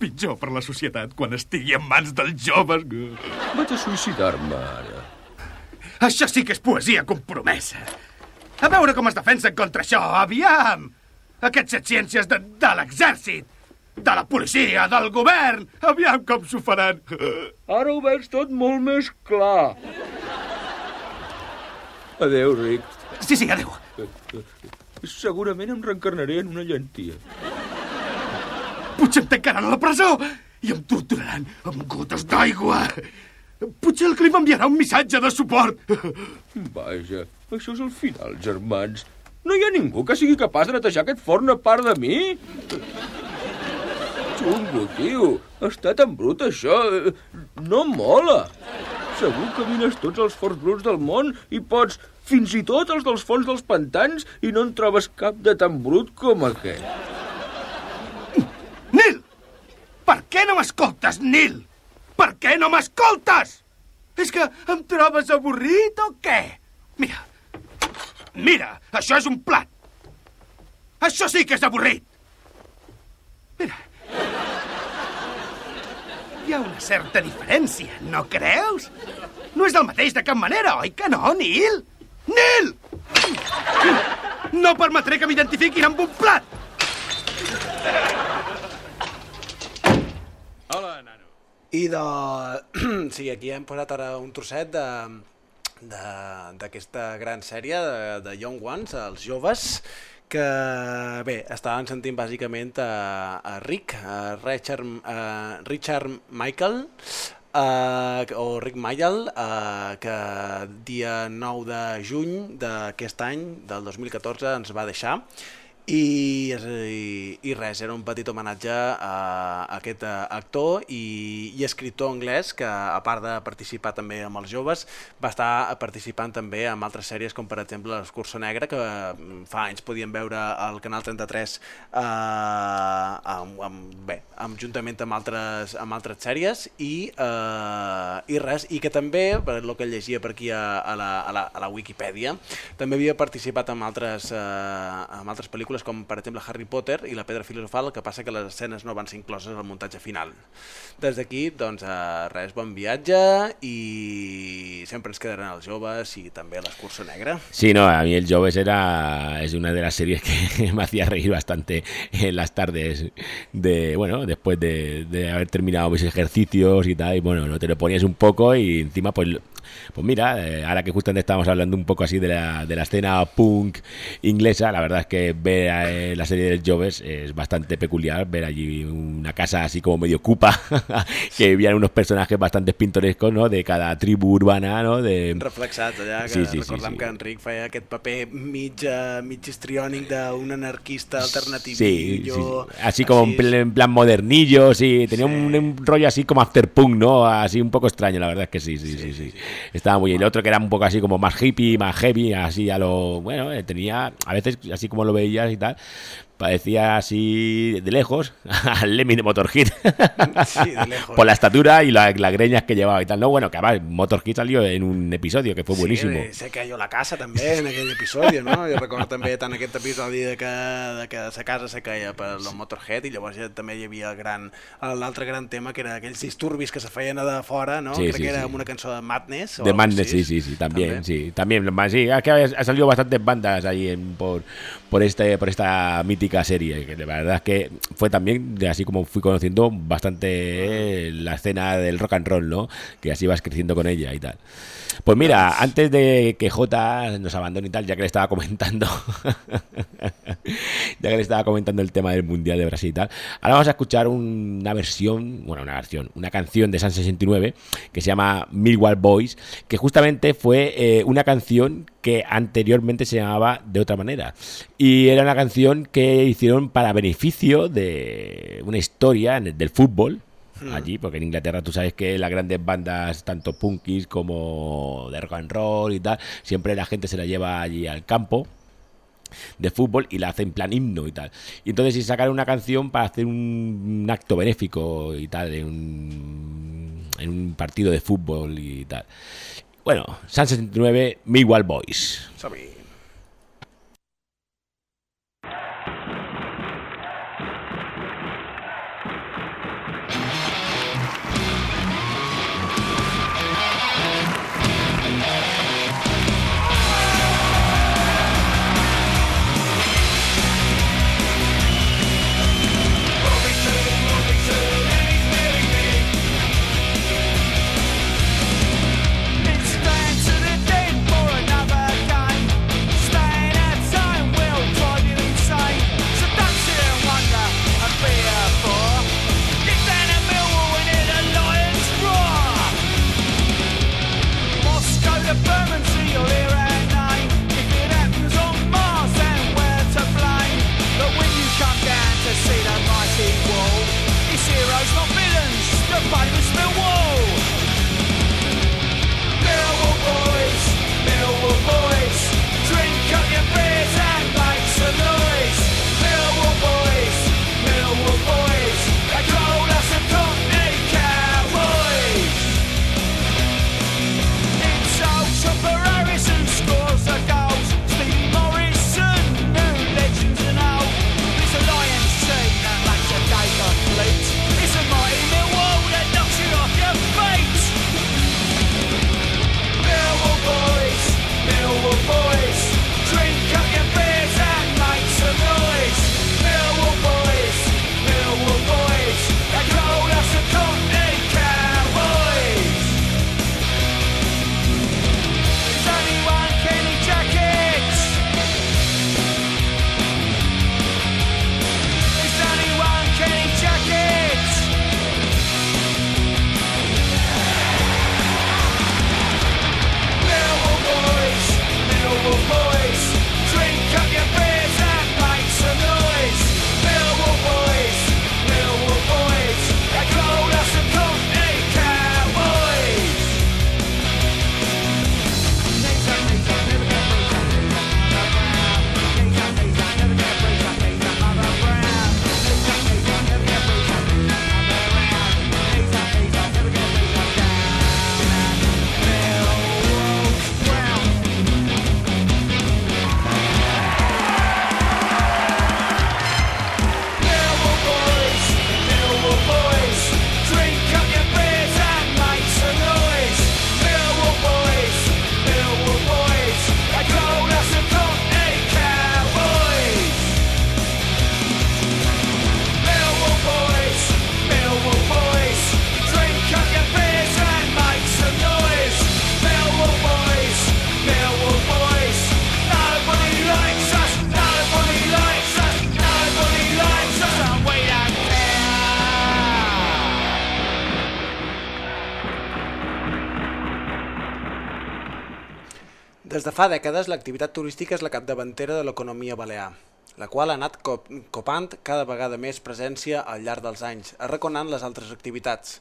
Pitjor per la societat quan estigui en mans dels joves. Vaig a suïcidar-me ara. Això sí que és poesia compromesa. A veure com es defensen contra això, aviam! Aquests set ciències de, de l'exèrcit, de la policia, del govern, aviam com s'ho faran. Ara ho veig tot molt més clar. Adéu, Rick. Sí, sí, adéu. Segurament em reencarnaré en una llentia. Potser em tancaran a la presó i em torturaran amb gotes d'aigua. Potser el Cliff enviarà un missatge de suport. Vaja, això és el final, germans. No hi ha ningú que sigui capaç de netejar aquest forn a part de mi? Xungo, tio. Està tan brut, això. No mola. Segur que mires tots els forns bruts del món i pots fins i tot els dels fons dels pantans i no en trobes cap de tan brut com aquest. Nil! Per què no m'escoltes, Nil? Per què no m'escoltes? És que em trobes avorrit o què? Mira, mira, això és un plat. Això sí que és avorrit. Mira. Hi ha una certa diferència, no creus? No és el mateix de cap manera, oi que no, Nil? Nil! No permetré que m'identifiquin amb un plat! I de... sí, aquí hem posat ara un trosset de de- d'aquesta gran sèrie de, de Young Ones, els joves, que bé, estaven sentint bàsicament a, a Rick, a Richard, a Richard Michael, Uh, o Rick Mayall, uh, que dia 9 de juny d'aquest any, del 2014, ens va deixar. I, i, i res, era un petit homenatge a, a aquest eh, actor i, i escriptor anglès que a part de participar també amb els joves va estar participant també en altres sèries com per exemple l'Escurso Negre que mm, fa anys podíem veure al Canal 33 eh, amb, amb, bé, amb, juntament amb altres, amb altres sèries i, eh, i res, i que també, per el que llegia per aquí a, a, la, a, la, a la Wikipedia, també havia participat en altres, eh, en altres pel·lícules com per exemple Harry Potter i la Pedra Filosofal, el que passa que les escenes no van ser incloses al muntatge final. Des d'aquí, doncs, eh, res, bon viatge i sempre ens quedaran els joves i també l'Escurso Negre. Sí, no, a mí el Joves era es una de las series que me hacía reír bastante en las tardes de, bueno, después de, haber terminado mis ejercicios y tal, y bueno, no te lo ponías un poco y encima pues pues mira, eh, ahora que justamente estábamos hablando un poco así de la, de la escena punk inglesa, la verdad es que ver eh, la serie del Joves es bastante peculiar ver allí una casa así como medio cupa, que vivían unos personajes bastante pintorescos, ¿no? De cada tribu urbana, ¿no? De, reflexats allà, que Sí, sí, sí, recordem sí. que Enric feia aquest paper mig, uh, mig histriònic d'un anarquista Sí, sí, sí. Así como en plan, en plan modernillo, sí. Tenía Sí. un, un rollo así como afterpunk, ¿no? Así un poco extraño, la verdad es que sí, sí, sí, sí. Estaba muy. El otro que era un poco así como más hippie, más heavy, así a lo... Bueno, eh, tenía, a veces así como lo veías like that. Parecía así de lejos al Lemmy de Motorhead. Sí, de lejos. Por la estatura y la- las greñas que llevaba y tal. No, bueno, que además Motorhead salió en un episodio que fue buenísimo. Sí, se cayó la casa també en aquell episodi, no? Jo recordo també tant aquest episodi de que, de que la casa se caia per el Motorhead i llavors ja també hi havia el gran l'altre gran tema que era aquells disturbis que se feien a de fora, no? Sí, Crec sí, que era sí. una cançó de Madness. o De Madness, sí, sí, sí, también, sí, también, sí, que ha ha salido bastantes bandas ahí en- por, por, este, por esta mítica serie, que la verdad es que fue también, de así como fui conociendo bastante la escena del rock and roll, ¿no? Que así vas creciendo con ella y tal. Pues mira, antes de que Jota nos abandone y tal, ya que le estaba comentando, ya que le estaba comentando el tema del Mundial de Brasil y tal, ahora vamos a escuchar una versión, bueno, una versión, una canción de San 69 que se llama Millwall Boys, que justamente fue eh, una canción que anteriormente se llamaba de otra manera. Y era una canción que hicieron para beneficio de una historia del fútbol, allí, porque en Inglaterra tú sabes que las grandes bandas, tanto punkis como de rock and roll y tal, siempre la gente se la lleva allí al campo de fútbol y la hace en plan himno y tal. Y entonces si sacaron una canción para hacer un, un acto benéfico y tal, en un, en un partido de fútbol y tal. Bueno, San 69, Millwall Boys. Som-hi. Fa dècades, l'activitat turística és la capdavantera de l'economia balear, la qual ha anat cop copant cada vegada més presència al llarg dels anys, arraconant les altres activitats.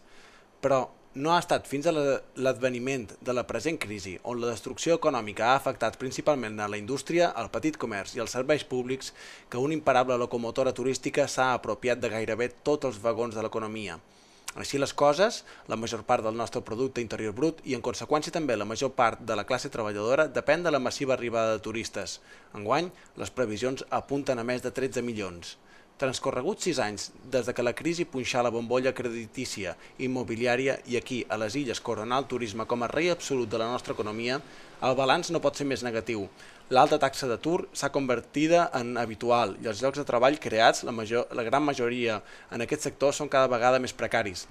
Però no ha estat fins a la- l'adveniment de la present crisi, on la destrucció econòmica ha afectat principalment a la indústria, el petit comerç i els serveis públics, que una imparable locomotora turística s'ha apropiat de gairebé tots els vagons de l'economia. Així les coses, la major part del nostre producte interior brut i en conseqüència també la major part de la classe treballadora depèn de la massiva arribada de turistes. Enguany, les previsions apunten a més de 13 milions. Transcorreguts sis anys des de que la crisi punxà la bombolla creditícia, immobiliària i aquí, a les illes, coronar el turisme com a rei absolut de la nostra economia, el balanç no pot ser més negatiu. L'alta taxa d'atur s'ha convertida en habitual i els llocs de treball creats, la, major, la gran majoria en aquest sector, són cada vegada més precaris.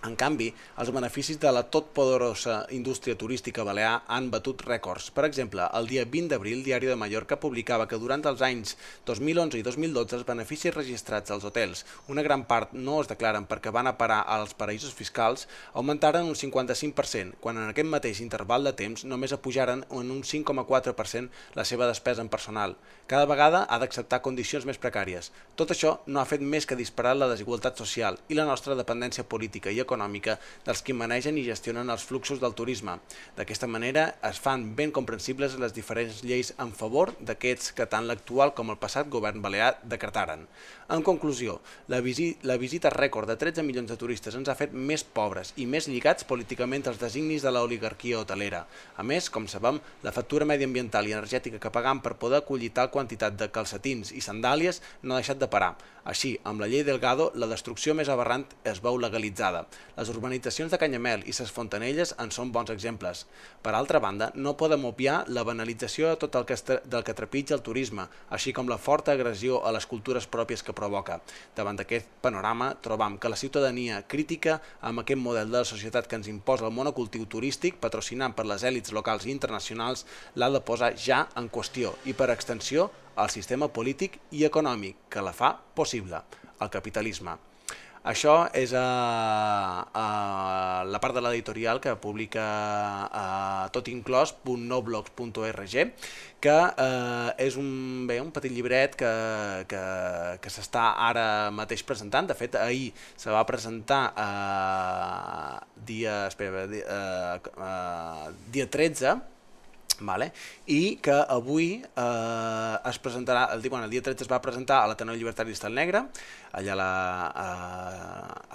En canvi, els beneficis de la totpoderosa indústria turística balear han batut rècords. Per exemple, el dia 20 d'abril, Diari de Mallorca publicava que durant els anys 2011 i 2012 els beneficis registrats als hotels, una gran part no es declaren perquè van a parar als paraïsos fiscals, augmentaren un 55%, quan en aquest mateix interval de temps només apujaren en un 5,4% la seva despesa en personal. Cada vegada ha d'acceptar condicions més precàries. Tot això no ha fet més que disparar la desigualtat social i la nostra dependència política i econòmica dels qui manegen i gestionen els fluxos del turisme. D'aquesta manera es fan ben comprensibles les diferents lleis en favor d'aquests que tant l'actual com el passat govern balear decretaren. En conclusió, la, visi la visita rècord de 13 milions de turistes ens ha fet més pobres i més lligats políticament als designis de l'oligarquia hotelera. A més, com sabem, la factura mediambiental i energètica que pagam per poder acollir tal quantitat de calcetins i sandàlies no ha deixat de parar. Així, amb la llei Delgado, la destrucció més aberrant es veu legalitzada. Les urbanitzacions de Canyamel i ses Fontanelles en són bons exemples. Per altra banda, no podem obviar la banalització de tot el que, del que trepitja el turisme, així com la forta agressió a les cultures pròpies que provoca. Davant d'aquest panorama, trobam que la ciutadania crítica amb aquest model de la societat que ens imposa el monocultiu turístic, patrocinat per les èlits locals i internacionals, l'ha de posar ja en qüestió i, per extensió, el sistema polític i econòmic que la fa possible, el capitalisme. Això és a, a la part de l'editorial que publica a totinclòs.noblogs.org que eh, és un, bé, un petit llibret que, que, que s'està ara mateix presentant. De fet, ahir se va presentar eh, dia, espera, dia, eh, eh, dia 13 vale? i que avui eh, es presentarà, el, bueno, el dia 13 es va presentar a l'Ateneu Llibertari d'Estal Negre, allà a la, a,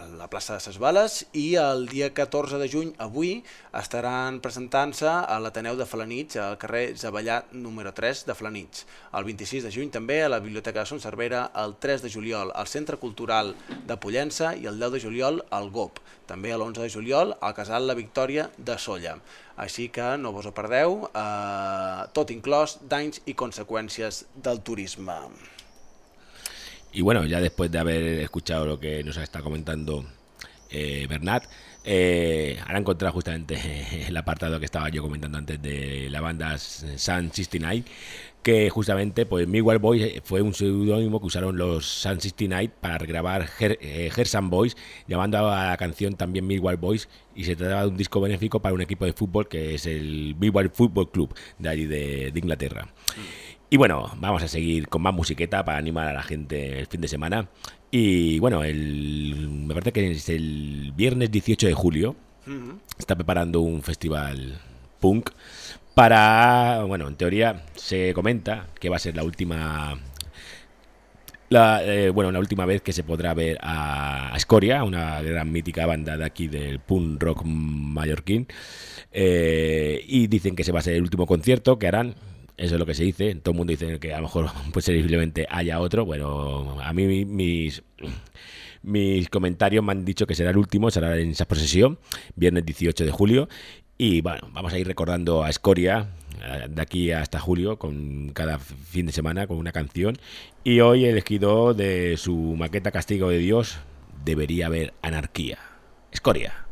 a la plaça de Ses Veles, i el dia 14 de juny, avui, estaran presentant-se a l'Ateneu de Falanits, al carrer Zavallà número 3 de Falanits. El 26 de juny també a la Biblioteca de Son Cervera, el 3 de juliol al Centre Cultural de Pollença i el 10 de juliol al GOP. També a l'11 de juliol al Casal La Victòria de Solla. Així que no vos ho perdeu, eh, tot inclòs danys i conseqüències del turisme. Y bueno, ya después de haber escuchado lo que nos está comentando eh, Bernat, eh, ahora encontrado justamente el apartado que estaba yo comentando antes de la banda Sun 69, que justamente pues Miguel Boys fue un seudónimo que usaron los Sun 69 para grabar Her, eh, Hersan Boys, llamando a la canción también Miguel Boys, y se trataba de un disco benéfico para un equipo de fútbol que es el Miguel Football Club de allí de, de Inglaterra. Y bueno, vamos a seguir con más musiqueta para animar a la gente el fin de semana. Y bueno, el, me parece que es el viernes 18 de julio. Está preparando un festival punk para, bueno, en teoría se comenta que va a ser la última eh, bueno, la última vez que se podrá ver a Escoria, una gran mítica banda de aquí del punk rock mallorquín. Eh, y dicen que se va a ser el último concierto que harán. Eso es lo que se dice. Todo el mundo dice que a lo mejor pues posiblemente haya otro. Bueno, a mí mis mis comentarios me han dicho que será el último, será en esa procesión, viernes 18 de julio. Y bueno, vamos a ir recordando a Escoria eh, de aquí hasta julio, con cada fin de semana, con una canción. Y hoy he elegido de su maqueta Castigo de Dios, debería haber anarquía. Escoria.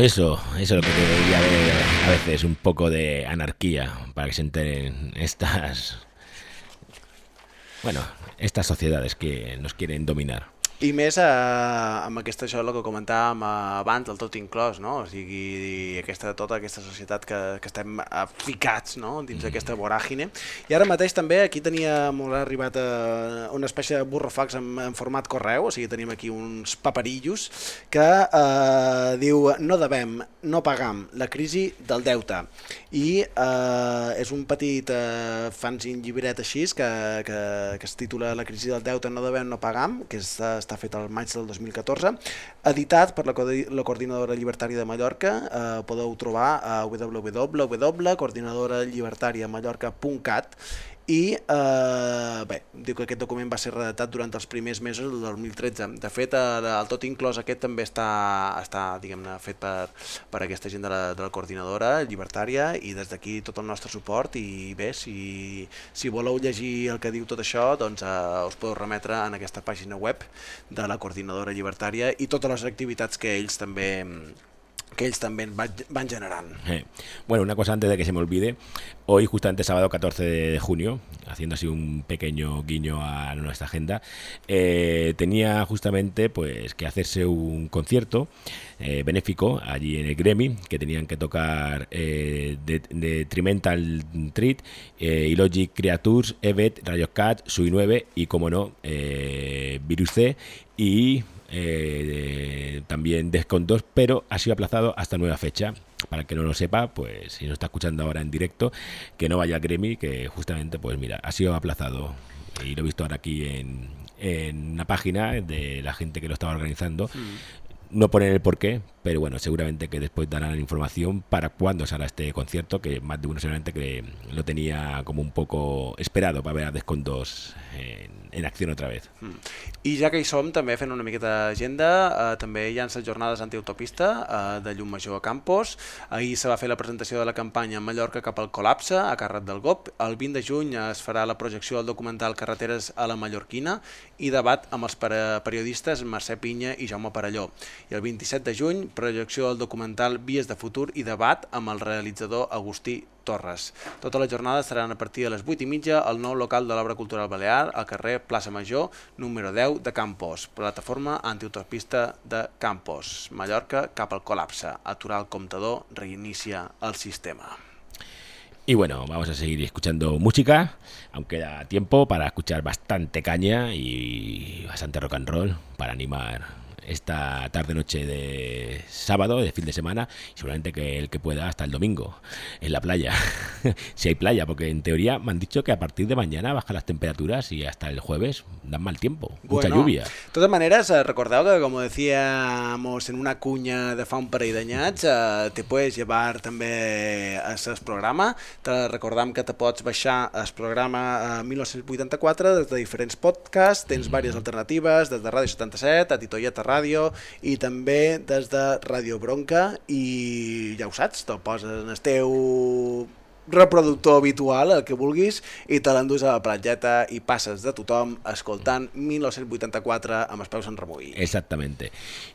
Eso, eso es lo que debería haber a veces, un poco de anarquía para que se enteren estas. Bueno, estas sociedades que nos quieren dominar. I més eh, amb aquesta, això, que comentàvem eh, abans, el tot inclòs, no? O sigui, aquesta, tota aquesta societat que, que estem eh, ficats no? dins d'aquesta voràgine. I ara mateix també aquí tenia molt arribat a una espècie de burrofax en, en format correu, o sigui, tenim aquí uns paperillos que eh, diu no devem, no pagam, la crisi del deute. I eh, és un petit eh, fanzine llibret així que, que, que es titula La crisi del deute no devem, no pagam, que està, està fet al maig del 2014, editat per la, coordi- la Coordinadora Llibertària de Mallorca. Eh, podeu trobar a www.coordinadorallibertariamallorca.cat i eh, bé, diu que aquest document va ser redactat durant els primers mesos del 2013. De fet, el, el tot inclòs aquest també està, està diguem-ne, fet per, per aquesta gent de la, de la coordinadora llibertària i des d'aquí tot el nostre suport i bé, si, si voleu llegir el que diu tot això, doncs eh, us podeu remetre en aquesta pàgina web de la coordinadora llibertària i totes les activitats que ells també que ells també van, van generant. Eh, Bueno, una cosa antes de que se me olvide. Hoy, justamente sábado 14 de junio, haciendo así un pequeño guiño a nuestra agenda, eh, tenía justamente pues que hacerse un concierto eh, benéfico allí en el Gremi, que tenían que tocar eh, Treat, eh, Illogic Creatures, Evet, Radio Cat, Sui 9 y, como no, eh, Virus C y eh, también Descon 2, pero ha sido aplazado hasta nueva fecha. Para el que no lo sepa, pues si nos está escuchando ahora en directo, que no vaya a Gremi, que justamente, pues mira, ha sido aplazado. Y lo he visto ahora aquí en, en una página de la gente que lo estaba organizando. No ponen el porqué, pero bueno, seguramente que después darán información para cuándo se hará este concierto, que más de uno seguramente que lo tenía como un poco esperado para ver a Descon 2 en, en acción otra vez. I ja que hi som, també fent una miqueta d'agenda, eh, també hi ha les jornades antiautopista eh, de Llum Major a Campos. Ahir se va fer la presentació de la campanya Mallorca cap al col·lapse, a càrrec del GOP. El 20 de juny es farà la projecció del documental Carreteres a la Mallorquina i debat amb els periodistes Mercè Pinya i Jaume Parelló. I el 27 de juny, projecció del documental Vies de futur i debat amb el realitzador Agustí Torres. Totes les jornades seran a partir de les 8 i mitja al nou local de l'Obra Cultural Balear, al carrer Plaça Major, número 10 de Campos, plataforma antiautopista de Campos, Mallorca cap al col·lapse. Aturar el comptador, reinicia el sistema. Y bueno, vamos a seguir escuchando música, aunque da tiempo para escuchar bastante caña y bastante rock and roll para animar esta tarde-noche de sábado, de fin de semana, y seguramente que el que pueda hasta el domingo, en la playa. si hay playa, porque en teoría me han dicho que a partir de mañana bajan las temperaturas y hasta el jueves dan mal tiempo, mucha Bueno, lluvia. De totes maneres, eh, recordeu que, como decíamos en una cuña de fa un parell d'anyats, eh, te puedes llevar també a el programa. Te recordam que te pots baixar el programa a 1984 des de diferents podcasts, tens diverses alternatives, des de Ràdio 77, a Titoieta Ràdio i també des de Ràdio Bronca i ja ho saps, te'l poses en el teu reproductor habitual, el que vulguis, i te l'endús a la platgeta i passes de tothom escoltant 1984 amb els peus en remull. Exactamente.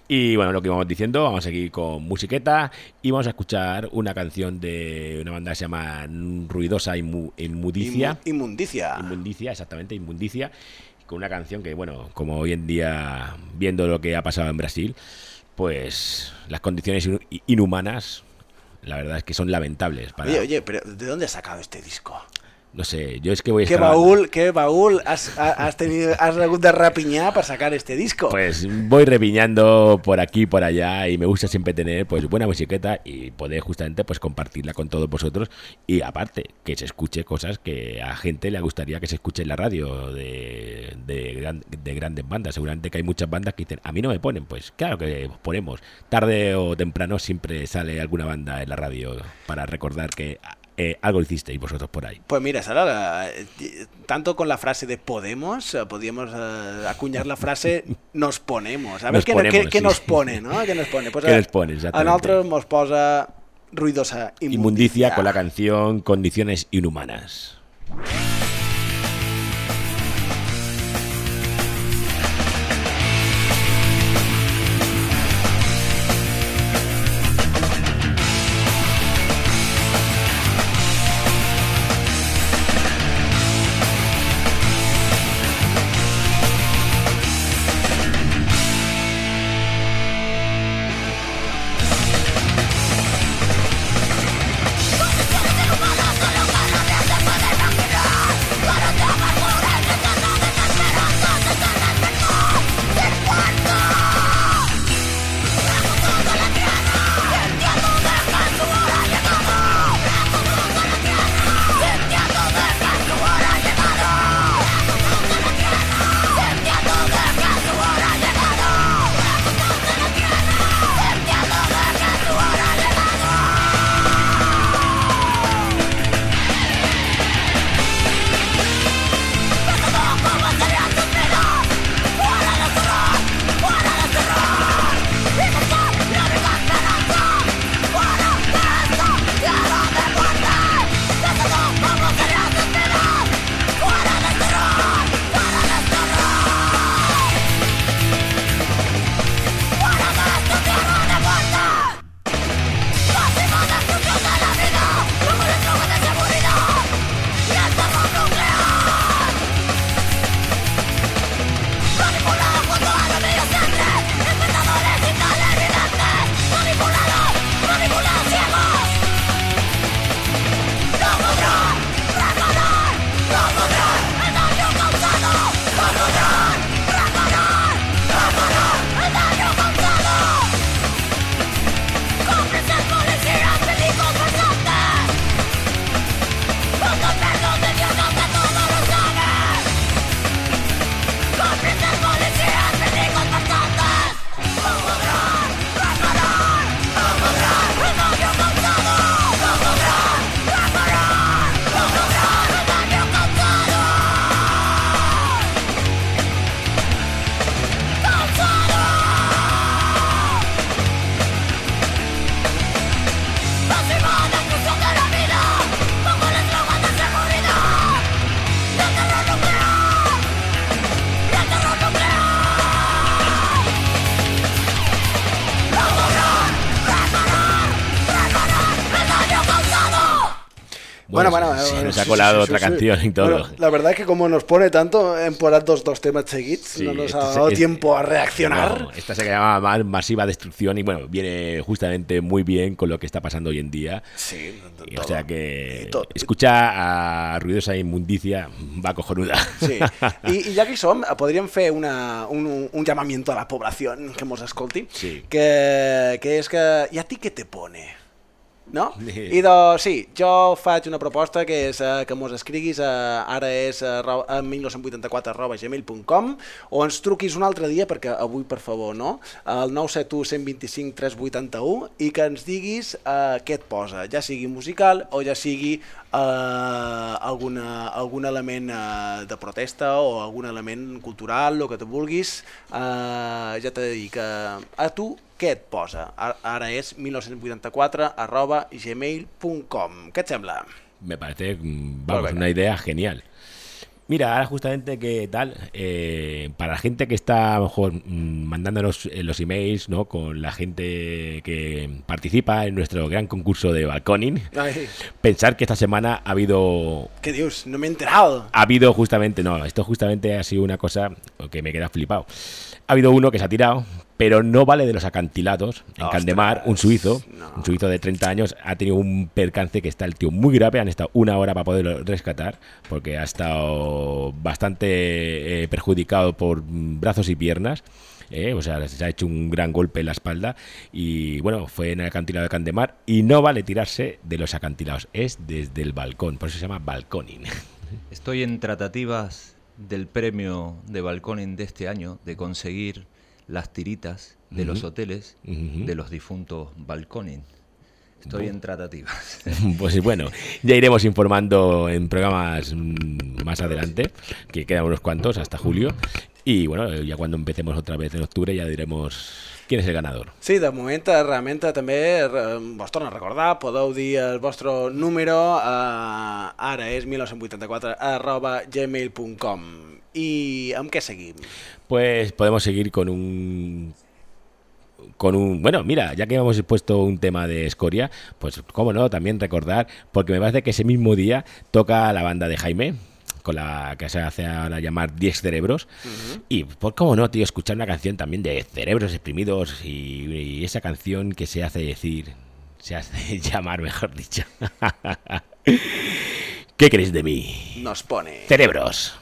Y bueno, lo que íbamos diciendo, vamos a seguir con musiqueta y vamos a escuchar una canción de una banda que se llama Ruidosa Inmu- Inmundicia. Inmu- Inmundicia. Inmundicia, exactamente, Inmundicia. Con una canción que, bueno, como hoy en día, viendo lo que ha pasado en Brasil, pues las condiciones inhumanas, la verdad es que son lamentables. Para, Oye, oye, pero ¿de dónde has sacado este disco? No sé, yo es que voy a ¿Qué estar- baúl, qué baúl has, ha- has tenido, has de rapiñar para sacar este disco? Pues voy reviñando por aquí y por allá y me gusta siempre tener pues buena musiqueta y poder justamente pues compartirla con todos vosotros y aparte que se escuche cosas que a gente le gustaría que se escuche en la radio de, de, gran- de grandes bandas. Seguramente que hay muchas bandas que dicen, a mí no me ponen, pues claro que ponemos. Tarde o temprano siempre sale alguna banda en la radio para recordar que eh, algo hicisteis vosotros por ahí. Pues mira, Sara, tanto con la frase de Podemos, eh, podríamos eh, acuñar la frase nos ponemos. A ver Nos qué, ponemos, qué- qué sí. nos pone, no? ¿Qué nos pone? Pues, ¿Qué eh, nos pone, A nosaltres mos posa ruidosa inmundicia. Inmundicia con la canción Condiciones Inhumanas. Nos ha colado otra canción y todo. Bueno, la verdad es que como nos pone tanto, en por dos, dos temas seguidos, no nos este ha dado es- tiempo a reaccionar. No, esta se llama Ma- Masiva Destrucción y bueno, viene justamente muy bien con lo que está pasando hoy en día. Sí, todo. o sea que escucha a ruidosa inmundicia, va cojonuda. Sí. I, I ja que hi som, podríem fer una, un, un llamamiento a la població que mos escolti, Sí. que, que és que... I a ti què te pone? No? Sí. I doncs, sí, jo faig una proposta que és eh, que mos escriguis a, ara és a 1984 arroba gmail.com o ens truquis un altre dia, perquè avui per favor no, al 971 125 381 i que ens diguis eh, què et posa, ja sigui musical o ja sigui eh, alguna, algun element eh, de protesta o algun element cultural, el que te vulguis, eh, ja t'he de dir que a tu què et posa? Ara- Ara és 1984 arroba gmail.com. Què et sembla? Me parece, mm, vamos, una idea genial. Mira, ahora justamente que tal, eh, para la gente que está a lo mejor mm, mandándonos eh, los emails, ¿no? Con la gente que participa en nuestro gran concurso de balconing, Ai, pensar que esta semana ha habido què dius? No m'he enterado. ha habido justamente, no, esto justamente ha sido una cosa que me queda flipado. Ha habido uno que se ha tirado, pero no vale de los acantilados. En Candemar, un suizo, no. un suizo de 30 años, ha tenido un percance que está el tío muy grave. Han estado una hora para poderlo rescatar, porque ha estado bastante eh, perjudicado por mm, brazos y piernas. eh, o sea, se ha hecho un gran golpe en la espalda y bueno, fue en el acantilado de Candemar y no vale tirarse de los acantilados, es desde el balcón, por eso se llama balconing. Estoy en tratativas del premio de balconing de este año de conseguir las tiritas de los hoteles Ujú. de los difuntos balconing. Estoy en tratativas. Pues bueno, ya iremos informando en programas mm, más adelante, que quedan unos cuantos hasta julio. Y bueno, ya cuando empecemos otra vez en octubre ya diremos quién es el ganador. Sí, de moment eh, realment també vos torno a recordar, podeu dir el vostre número, eh, ara és 1984 arroba gmail.com i amb què seguim? Pues podemos seguir con un con un bueno mira ya que hemos puesto un tema de escoria pues cómo no también recordar porque me parece que ese mismo día toca la banda de Jaime con la que se hace ahora llamar 10 cerebros. Y pues cómo no tío escuchar una canción también de cerebros exprimidos y, y esa canción que se hace decir se hace llamar mejor dicho. ¿qué queréis de mí? Nos pone... cerebros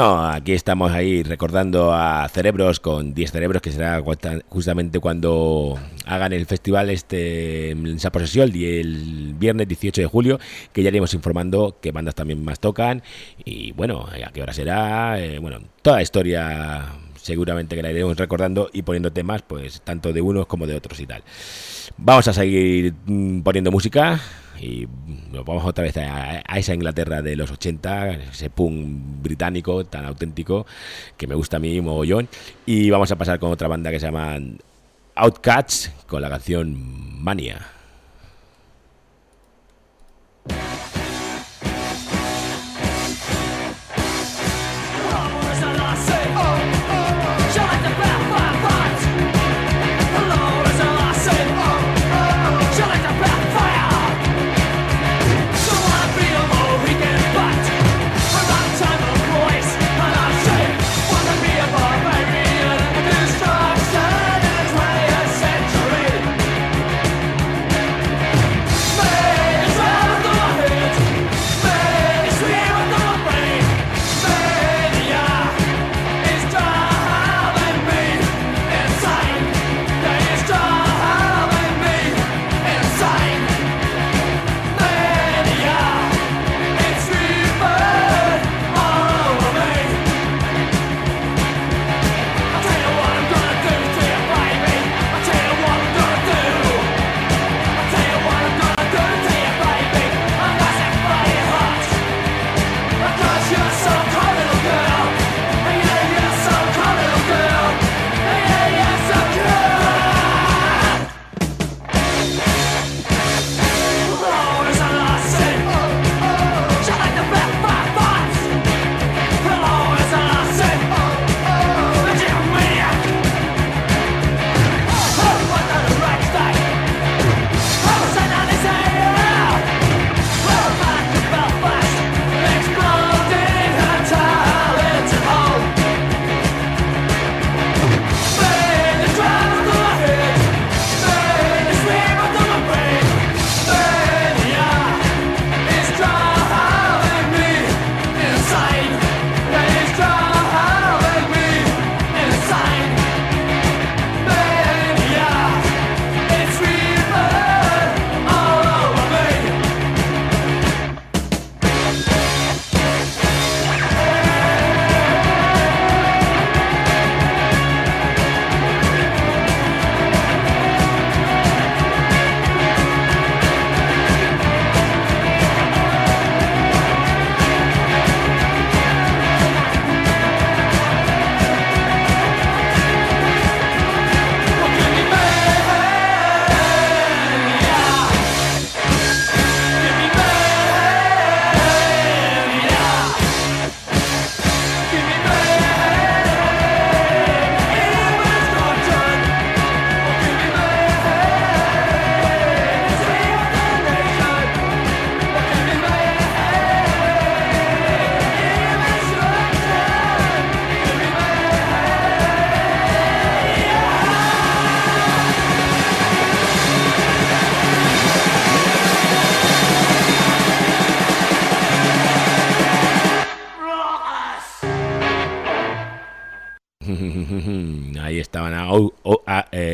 Bueno, aquí estamos ahí recordando a Cerebros con 10 Cerebros, que será justamente cuando hagan el festival este en esa el, viernes 18 de julio, que ya iremos informando qué bandas también más tocan y bueno, a qué hora será, eh, bueno, toda la historia seguramente que la iremos recordando y poniendo temas, pues tanto de unos como de otros y tal. Vamos a seguir mm, poniendo música y nos vamos otra vez a, a esa Inglaterra de los 80, ese punk británico tan auténtico que me gusta a mí mogollón. Y vamos a pasar con otra banda que se llama Outcats con la canción Mania.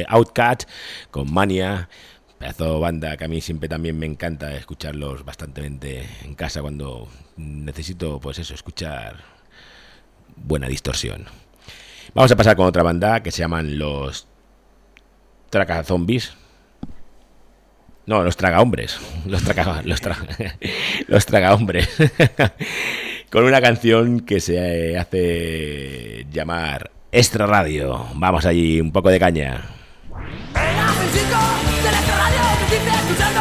Outcat con Mania, pedazo banda que a mí siempre también me encanta escucharlos bastante en casa cuando necesito, pues eso, escuchar buena distorsión. Vamos a pasar con otra banda que se llaman los Traca Zombies. No, los traga hombres. Los traga, los los traga hombres. Con una canción que se hace llamar Extra Radio. Vamos allí, un poco de caña. Chico de la radio que dice escuchando.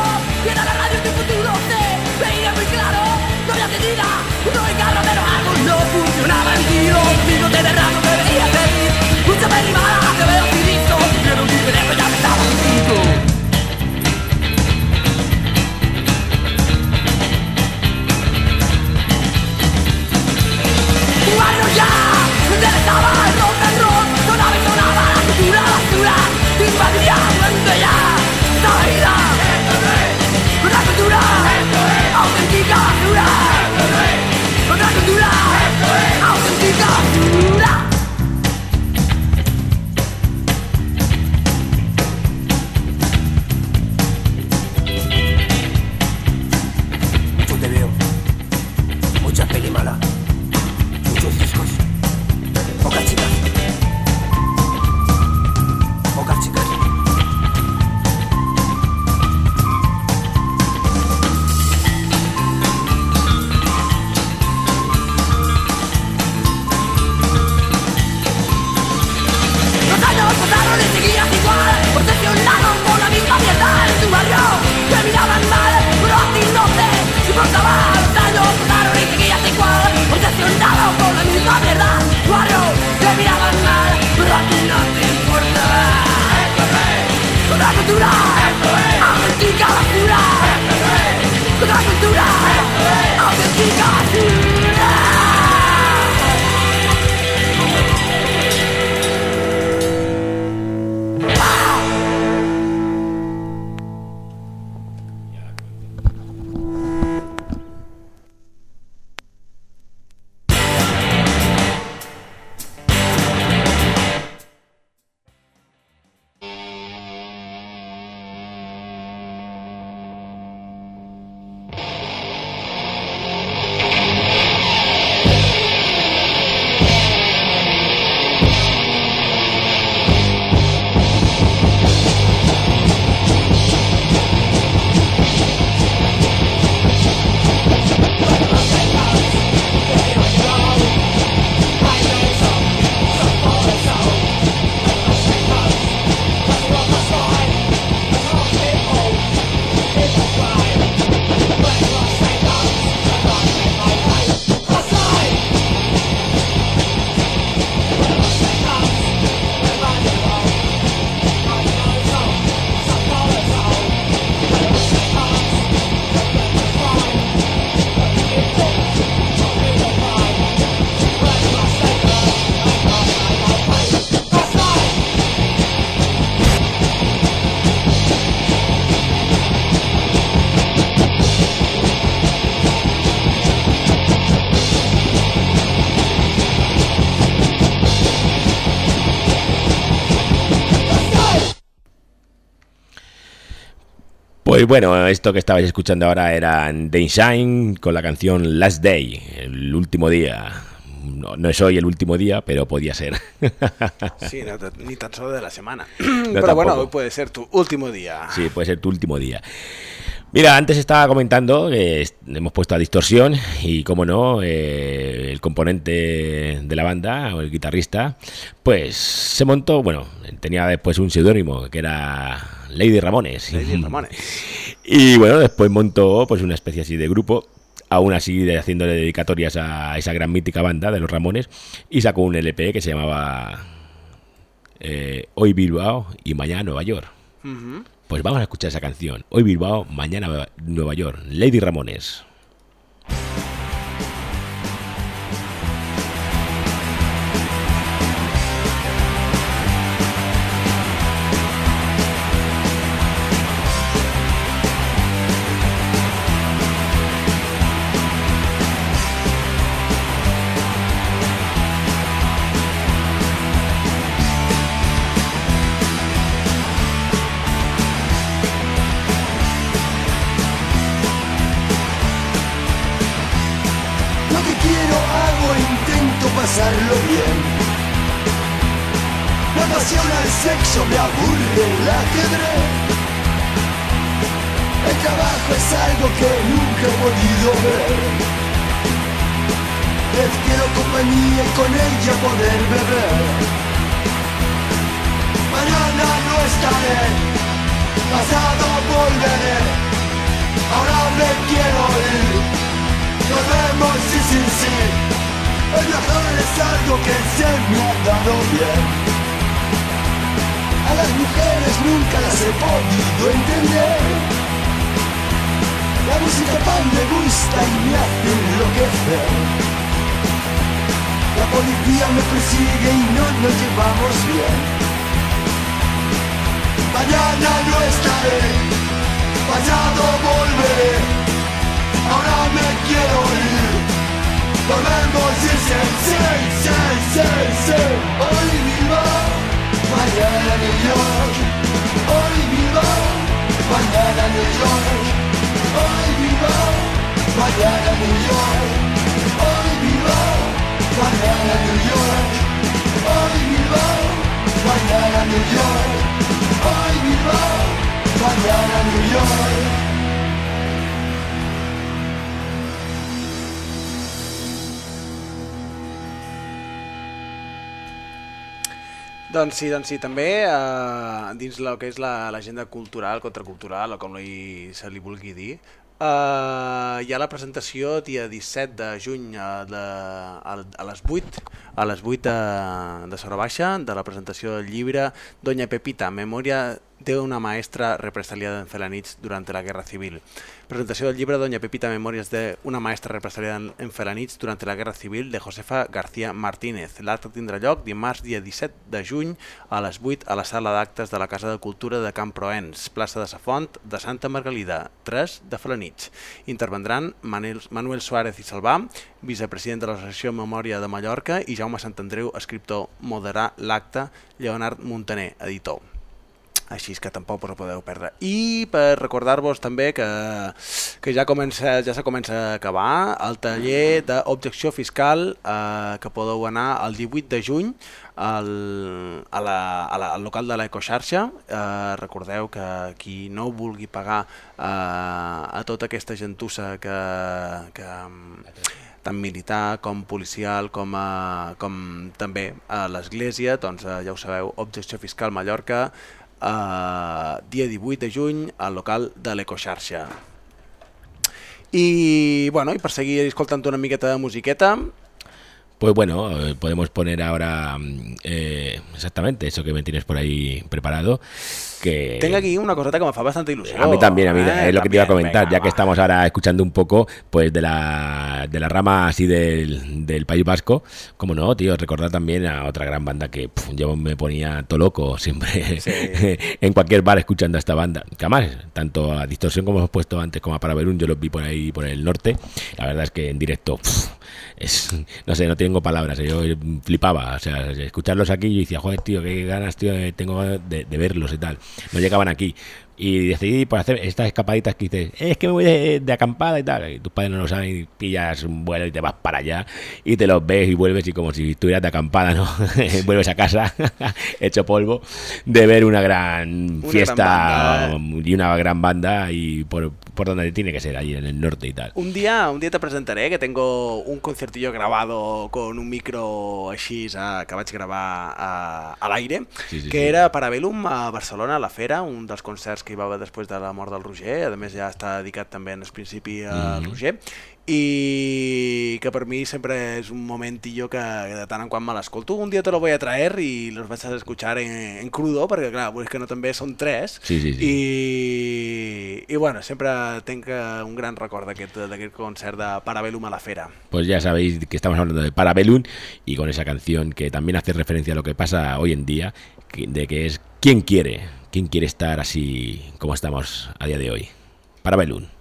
Era la radio del futuro se veía muy claro. No había medida no hay carro pero algo no funcionaba el tiro digo de verdad no me veía feliz mucha me animaba te veo finito quiero un teléfono ya me estaba un Bueno ya, interesaba el kultura! Handik ala kultura! Kontra! Pues bueno, esto que estabais escuchando ahora era Shine con la canción Last Day, el último día. No, no es hoy el último día, pero podía ser. Sí, no ni tan solo de la semana. No, Pero bueno, hoy puede ser tu último día. Sí, puede ser tu último día. Mira, antes estaba comentando que hemos puesto a distorsión y, como no, eh, el componente de la banda, o el guitarrista, pues se montó, bueno, tenía después un seudónimo que era Lady Ramones. Lady Ramones. Y bueno, después montó pues una especie así de grupo, aún así de, haciéndole dedicatorias a esa gran mítica banda de los Ramones, y sacó un LP que se llamaba eh, Hoy Bilbao y Mañana Nueva York. Pues vamos a escuchar esa canción. Hoy Bilbao, mañana Nueva York. Lady Ramones. Sexo, me aburre el ajedrez. El trabajo es algo que nunca he podido ver. Les quiero compañía y con ella poder beber. Mañana no estaré, pasado volveré. Ahora me quiero ir. Nos vemos sí, sí, sí. El viajar es algo que se me ha dado bien. A las mujeres nunca las he podido entender. La música pan me gusta y me hace enloquecer. La policía me persigue y no nos llevamos bien. Mañana no estaré, pasado volveré. Ahora me quiero ir Volvemos y sí, sí, sí, sí, sí Hoy Bilbao, mañana New York Hoy Bilbao, mañana New York Hoy Bilbao, mañana New York Hoy Bilbao, mañana New York Hoy Bilbao, mañana New York Hoy Bilbao, mañana New York Doncs sí, doncs sí, també eh, dins el que és la- l'agenda cultural, contracultural, o com li, se li vulgui dir, eh, hi ha la presentació dia 17 de juny a, de, a, a les 8, a les 8 de, de Sora Baixa, de la presentació del llibre Doña Pepita, Memòria de una maestra represaliada en Felanitx durante la Guerra Civil. Presentació del llibre Doña Pepita Memòries de una maestra represaliada en- Felanitx durante la Guerra Civil de Josefa García Martínez. L'acte tindrà lloc dimarts dia 17 de juny a les 8 a la sala d'actes de la Casa de Cultura de Camp Proens, plaça de Sa Font de Santa Margalida, 3 de Felanitx. Intervendran Manuel, Manuel Suárez i Salvà, vicepresident de l'Associació Memòria de Mallorca, i Jaume Santandreu, escriptor, moderar l'acte, Leonard Montaner, editor així és que tampoc us ho podeu perdre. I per recordar-vos també que, que ja comença ja se comença a acabar el taller d'objecció fiscal eh, que podeu anar el 18 de juny al, a la, a la, al local de l'Ecoxarxa. Eh, recordeu que qui no vulgui pagar eh, a tota aquesta gentussa que, que tant militar com policial com, a, com també a l'església, doncs eh, ja ho sabeu, Objecció Fiscal Mallorca, eh, dia 18 de juny al local de l'Ecoxarxa. I, bueno, i per seguir escoltant una miqueta de musiqueta, Pues bueno, eh, podemos poner ahora mm, eh, exactamente eso que me tienes por ahí preparado. Que tengo aquí una coseta que me fa bastante ilusión. A mí también, a mí eh, es lo que te iba a también, comentar, venga, ya que estamos ahora escuchando un poco pues de la, de la rama así del, del País Vasco. Como no, tío, recordar también a otra gran banda que pf, yo me ponía todo loco siempre en cualquier bar escuchando a esta banda. Que además, tanto a Distorsión como hemos puesto antes como a Paraverún, yo los vi por ahí por el norte. La verdad es que en directo es, no sé, no tengo palabras, yo flipaba, o sea, escucharlos aquí y decía, joder, tío, qué ganas, tío, eh, tengo de, de verlos y tal. No llegaban aquí. Y decidí por hacer estas escapaditas que dices, es que me voy de, de acampada y tal. Y tus padres no lo saben y pillas un vuelo y te vas para allá y te los ves y vuelves y como si estuvieras de acampada, ¿no? vuelves a casa hecho polvo de ver una gran Una fiesta gran banda, y una gran banda y por, por donde tiene que ser, ahí en el norte y tal. Un día, un día te presentaré que tengo un conciertillo grabado con un micro així eh, que vaig gravar a, a l'aire, Sí, sí, que sí. era Parabellum a Barcelona, a la Fera, un dels concerts que hi va haver després de la mort del Roger, a més ja està dedicat també en el principi al Mhm. Roger, i que per mi sempre és un momentillo que de tant en quant me l'escolto. Un dia te lo voy a traer y los vas a escuchar en, en crudo, perquè clar, és que no també són tres, Sí, sí, sí. i, i bueno, sempre tenc eh, un gran record d'aquest concert de Parabellum a la Fera. Pues ya sabéis que estamos hablando de Parabellum y con esa canción que también hace referencia a lo que pasa hoy en día, de que es ¿Quién quiere? ¿Quién quiere estar así como estamos a día de hoy? Parabellum.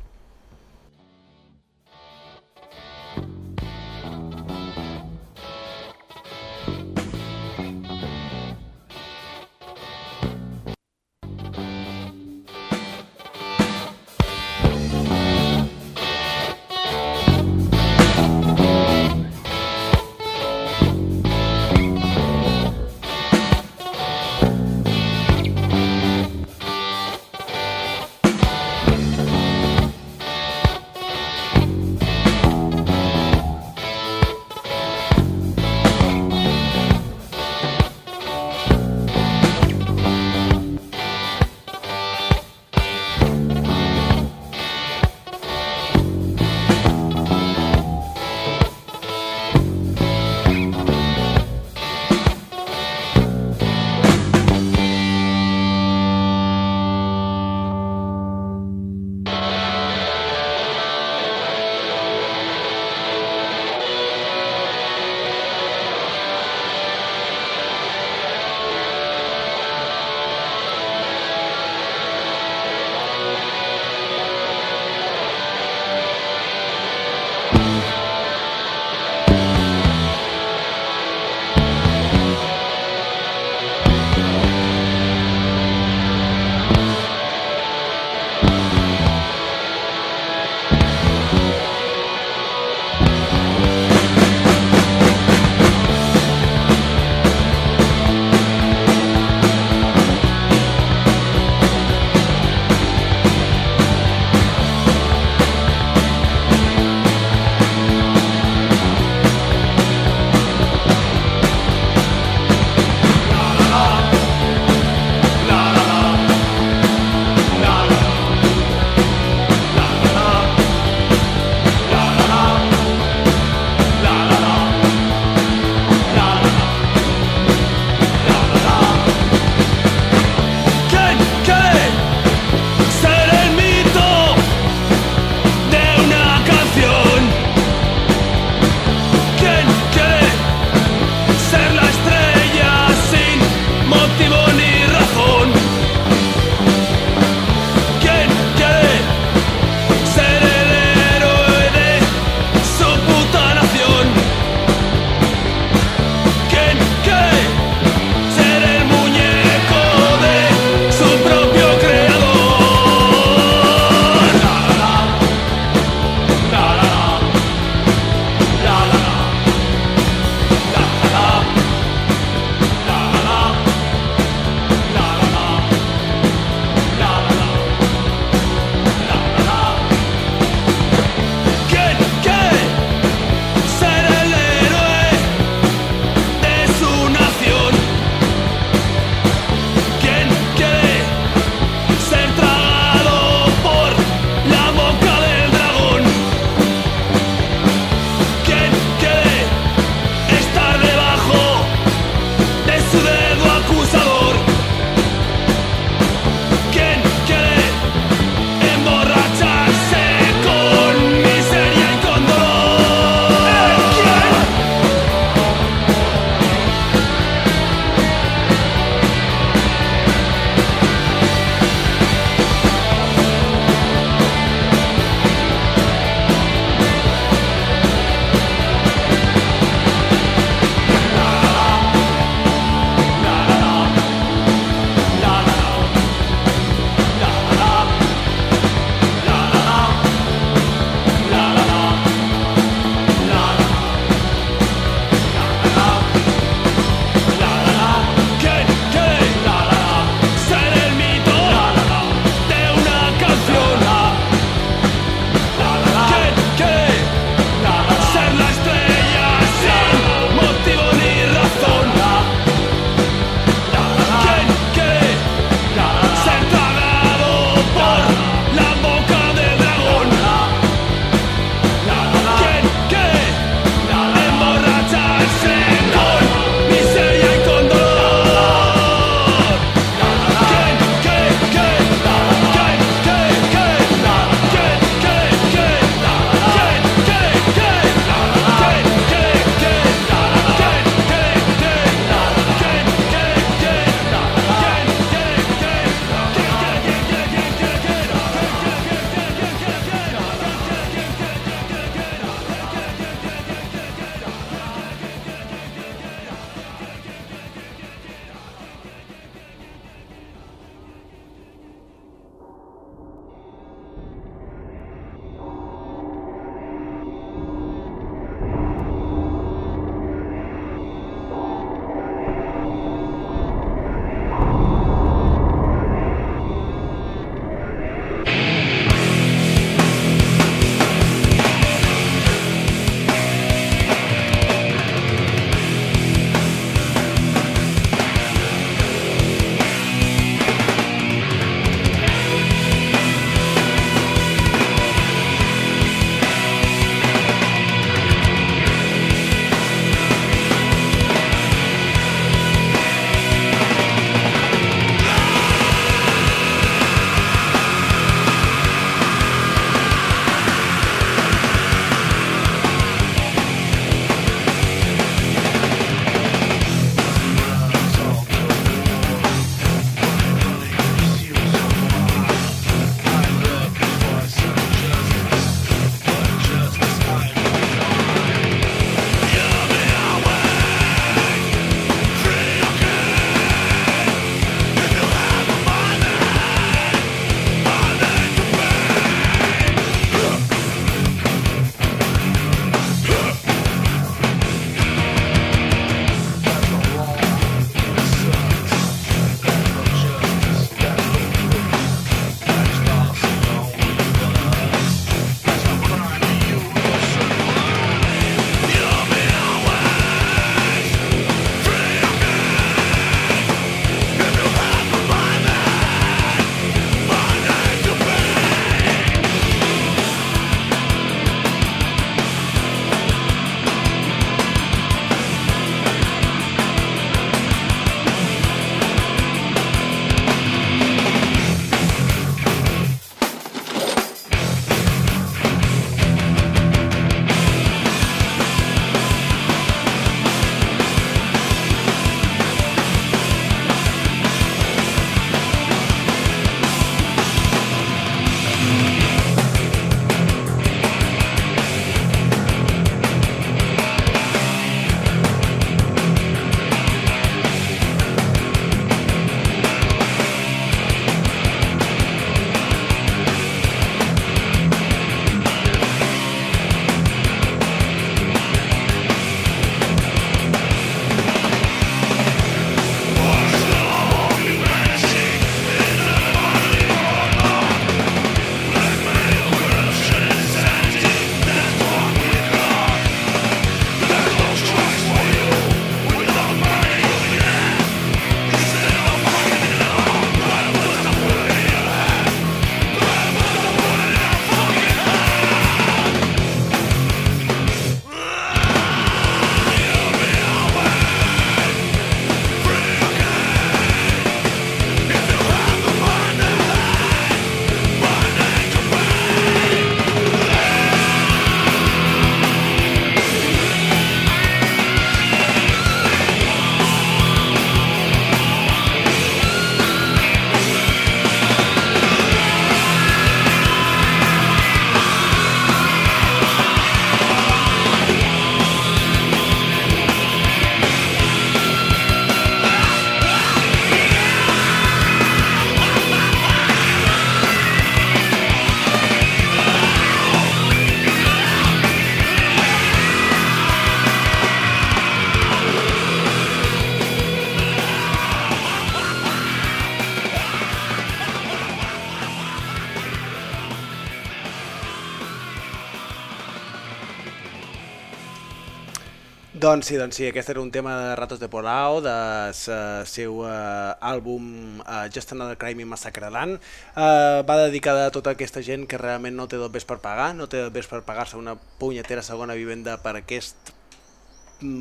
Doncs sí, doncs sí, aquest era un tema de Ratos de Polao, de sa seu uh, àlbum uh, Just Another Crime in Massacre Land. Uh, va dedicada a tota aquesta gent que realment no té dobbers per pagar, no té dobbers per pagar-se una punyetera segona vivenda per aquest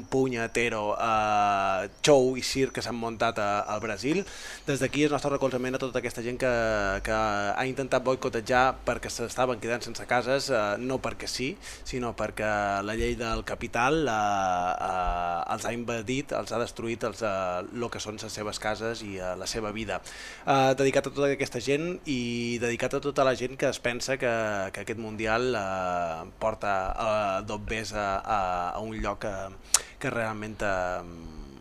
punyetero uh, show i circ que s'han muntat a, al Brasil. Des d'aquí el nostre recolzament a tota aquesta gent que, que ha intentat boicotejar perquè s'estaven quedant sense cases, uh, no perquè sí, sinó perquè la llei del capital uh, uh, els ha invadit, els ha destruït el que són les seves cases i uh, la seva vida. Uh, dedicat a tota aquesta gent i dedicat a tota la gent que es pensa que, que aquest Mundial uh, porta uh, dobbers a, a, a un lloc que, que realment uh,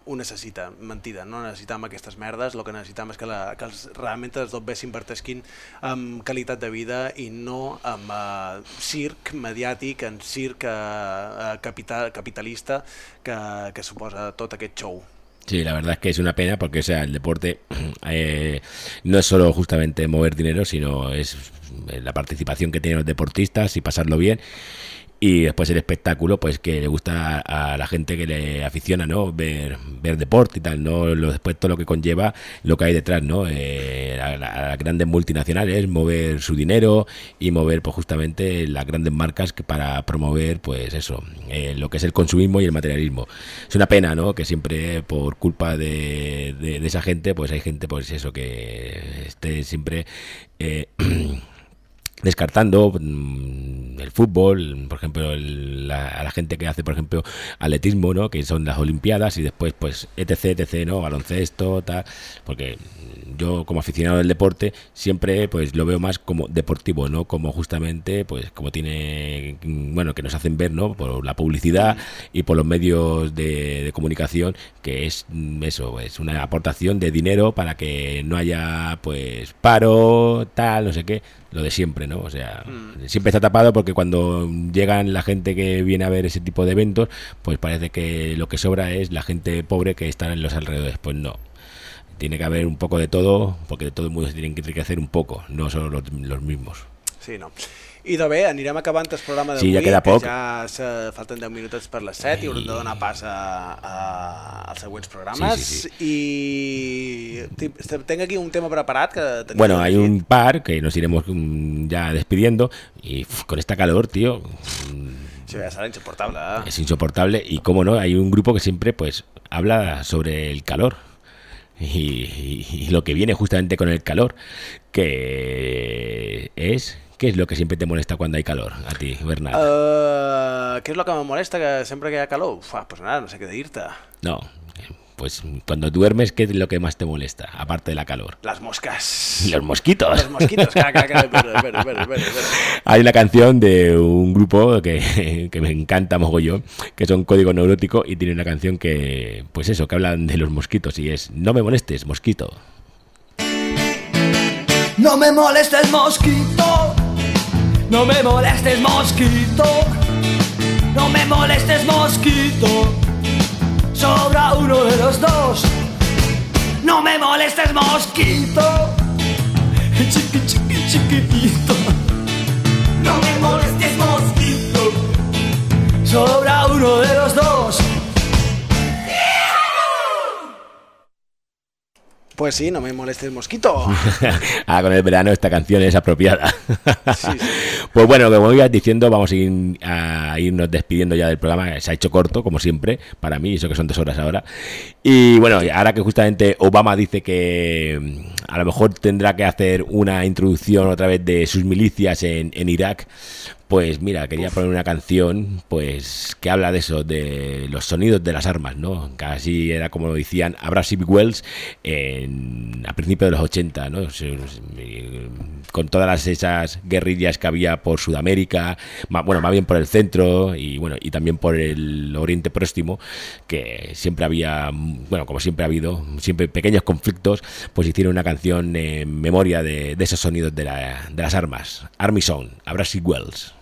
ho necessita, mentida, no necessitam aquestes merdes, el que necessitam és que, la, que els, realment els dobbers s'invertesquin en qualitat de vida i no en uh, circ mediàtic, en circ uh, capital, capitalista que, que suposa tot aquest show. Sí, la verdad es que es una pena porque o sea, el deporte eh, no es solo justamente mover dinero, sino es la participación que tienen los deportistas y pasarlo bien. Y después el espectáculo, pues que le gusta a la gente que le aficiona, ¿no? Ver, ver deporte y tal, ¿no? Lo, después todo lo que conlleva, lo que hay detrás, ¿no? Eh, a, la- a las grandes multinacionales, mover su dinero y mover, pues justamente las grandes marcas que para promover, pues eso, eh, lo que es el consumismo y el materialismo. Es una pena, ¿no? Que siempre por culpa de, de- de esa gente, pues hay gente, pues eso, que esté siempre... eh, descartando mm, el fútbol, por ejemplo, el- la, a la gente que hace, por ejemplo, atletismo, ¿no? Que son las Olimpiadas y después, pues, etc, etc, ¿no? Baloncesto, tal, porque yo como aficionado del deporte siempre, pues, lo veo más como deportivo, ¿no? Como justamente, pues, como tiene, bueno, que nos hacen ver, ¿no? Por la publicidad y por los medios de, de comunicación, que es mm, eso, es una aportación de dinero para que no haya, pues, paro, tal, no sé qué, lo de siempre, ¿no? O sea, siempre está tapado porque cuando llegan la gente que viene a ver ese tipo de eventos, pues parece que lo que sobra es la gente pobre que está en los alrededores. Pues no. Tiene que haber un poco de todo, porque de todo el mundo se tienen que enriquecer un poco, no solo los, los mismos. Sí, no. I de bé, anirem acabant el programa d'avui, Sí, ja queda que poc. ja se, falten 10 minuts per les 7 i haurem de donar pas a, a, als següents programes. Sí, sí, I ti- tenc aquí un tema preparat que Bueno, hay un par que nos iremos mm, ya despidiendo y uf, con esta calor, tío, mm, Sí, ja serà insuportable. Eh? es insoportable y cómo no, hay un grupo que siempre pues habla sobre el calor y, y- y lo que viene justamente con el calor, que es, ¿qué es lo que siempre te molesta cuando hay calor a ti, Bernat? Uh, què és el que me molesta que sempre que hi ha calor? Uf, pues nada, no sé què dir-te. No, pues cuando duermes, ¿qué es lo que más te molesta, aparte de la calor? Les mosques. Los mosquitos. Los mosquitos. Hay una canción de un grupo que, que me encanta mogollón, que son Código Neurótico y tiene una canción que, pues eso, que hablan de los mosquitos y es No me molestes, mosquito. No me molestes mosquito, no me molestes mosquito, no me molestes mosquito, sobra uno de los dos. No me molestes mosquito, chiqui chiqui chiquitito. No me molestes mosquito, sobra uno de los dos. Pues sí, no me moleste el mosquito. ah, con el verano esta canción es apropiada. Sí, sí. Pues bueno, como ibas diciendo, vamos a, ir, a irnos despidiendo ya del programa. Se ha hecho corto, como siempre, para mí, eso que son dos horas ahora. Y bueno, ahora que justamente Obama dice que mm, a lo mejor tendrá que hacer una introducción otra vez de sus milicias en, en Irak, pues mira, quería poner una canción pues que habla de eso, de los sonidos de las armas, ¿no? Casi era como decían Abrasive Wells en, a principios de los 80, ¿no? Se- Con todas esas guerrillas que había por Sudamérica, bueno, más bien por el centro y bueno, y también por el Oriente Próximo, que siempre había, bueno, como siempre ha habido, siempre pequeños conflictos, pues hicieron una canción en memoria de, de esos sonidos de, la- de las armas. Army Sound, Abrasive Wells.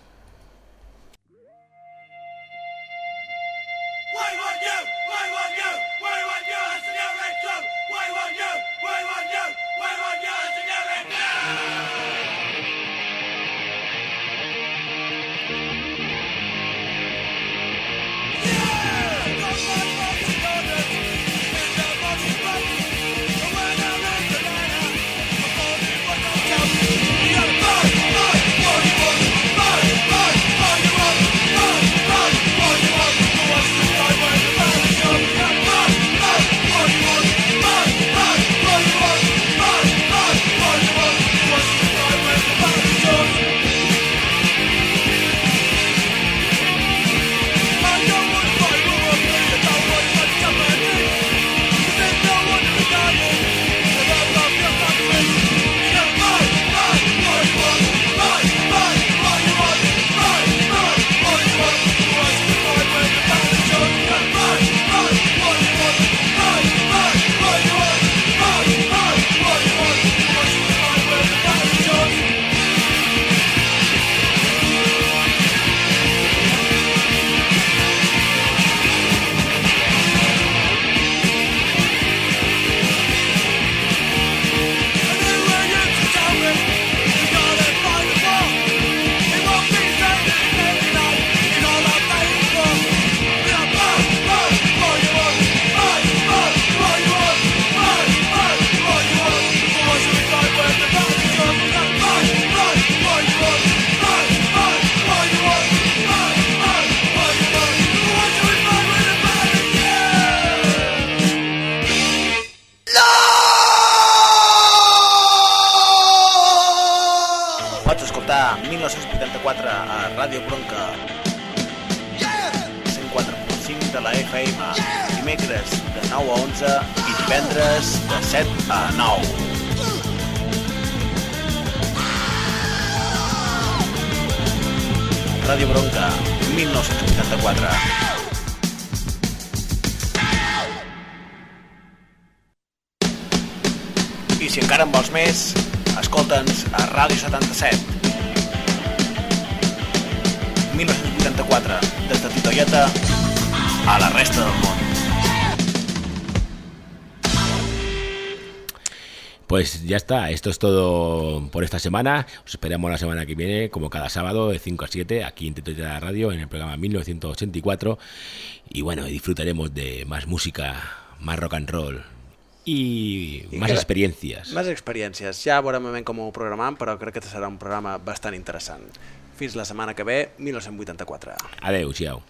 Esto es todo por esta semana. Os esperamos la semana que viene, como cada sábado, de 5 a 7, aquí en Tito de la Radio, en el programa 1984. Y bueno, disfrutaremos de más música, más rock and roll y, I más que- experiencias. Més experiències. Ja veurem ben com ho programam, però crec que serà un programa bastant interessant. Fins la setmana que ve, 1984. Adeu, ciao.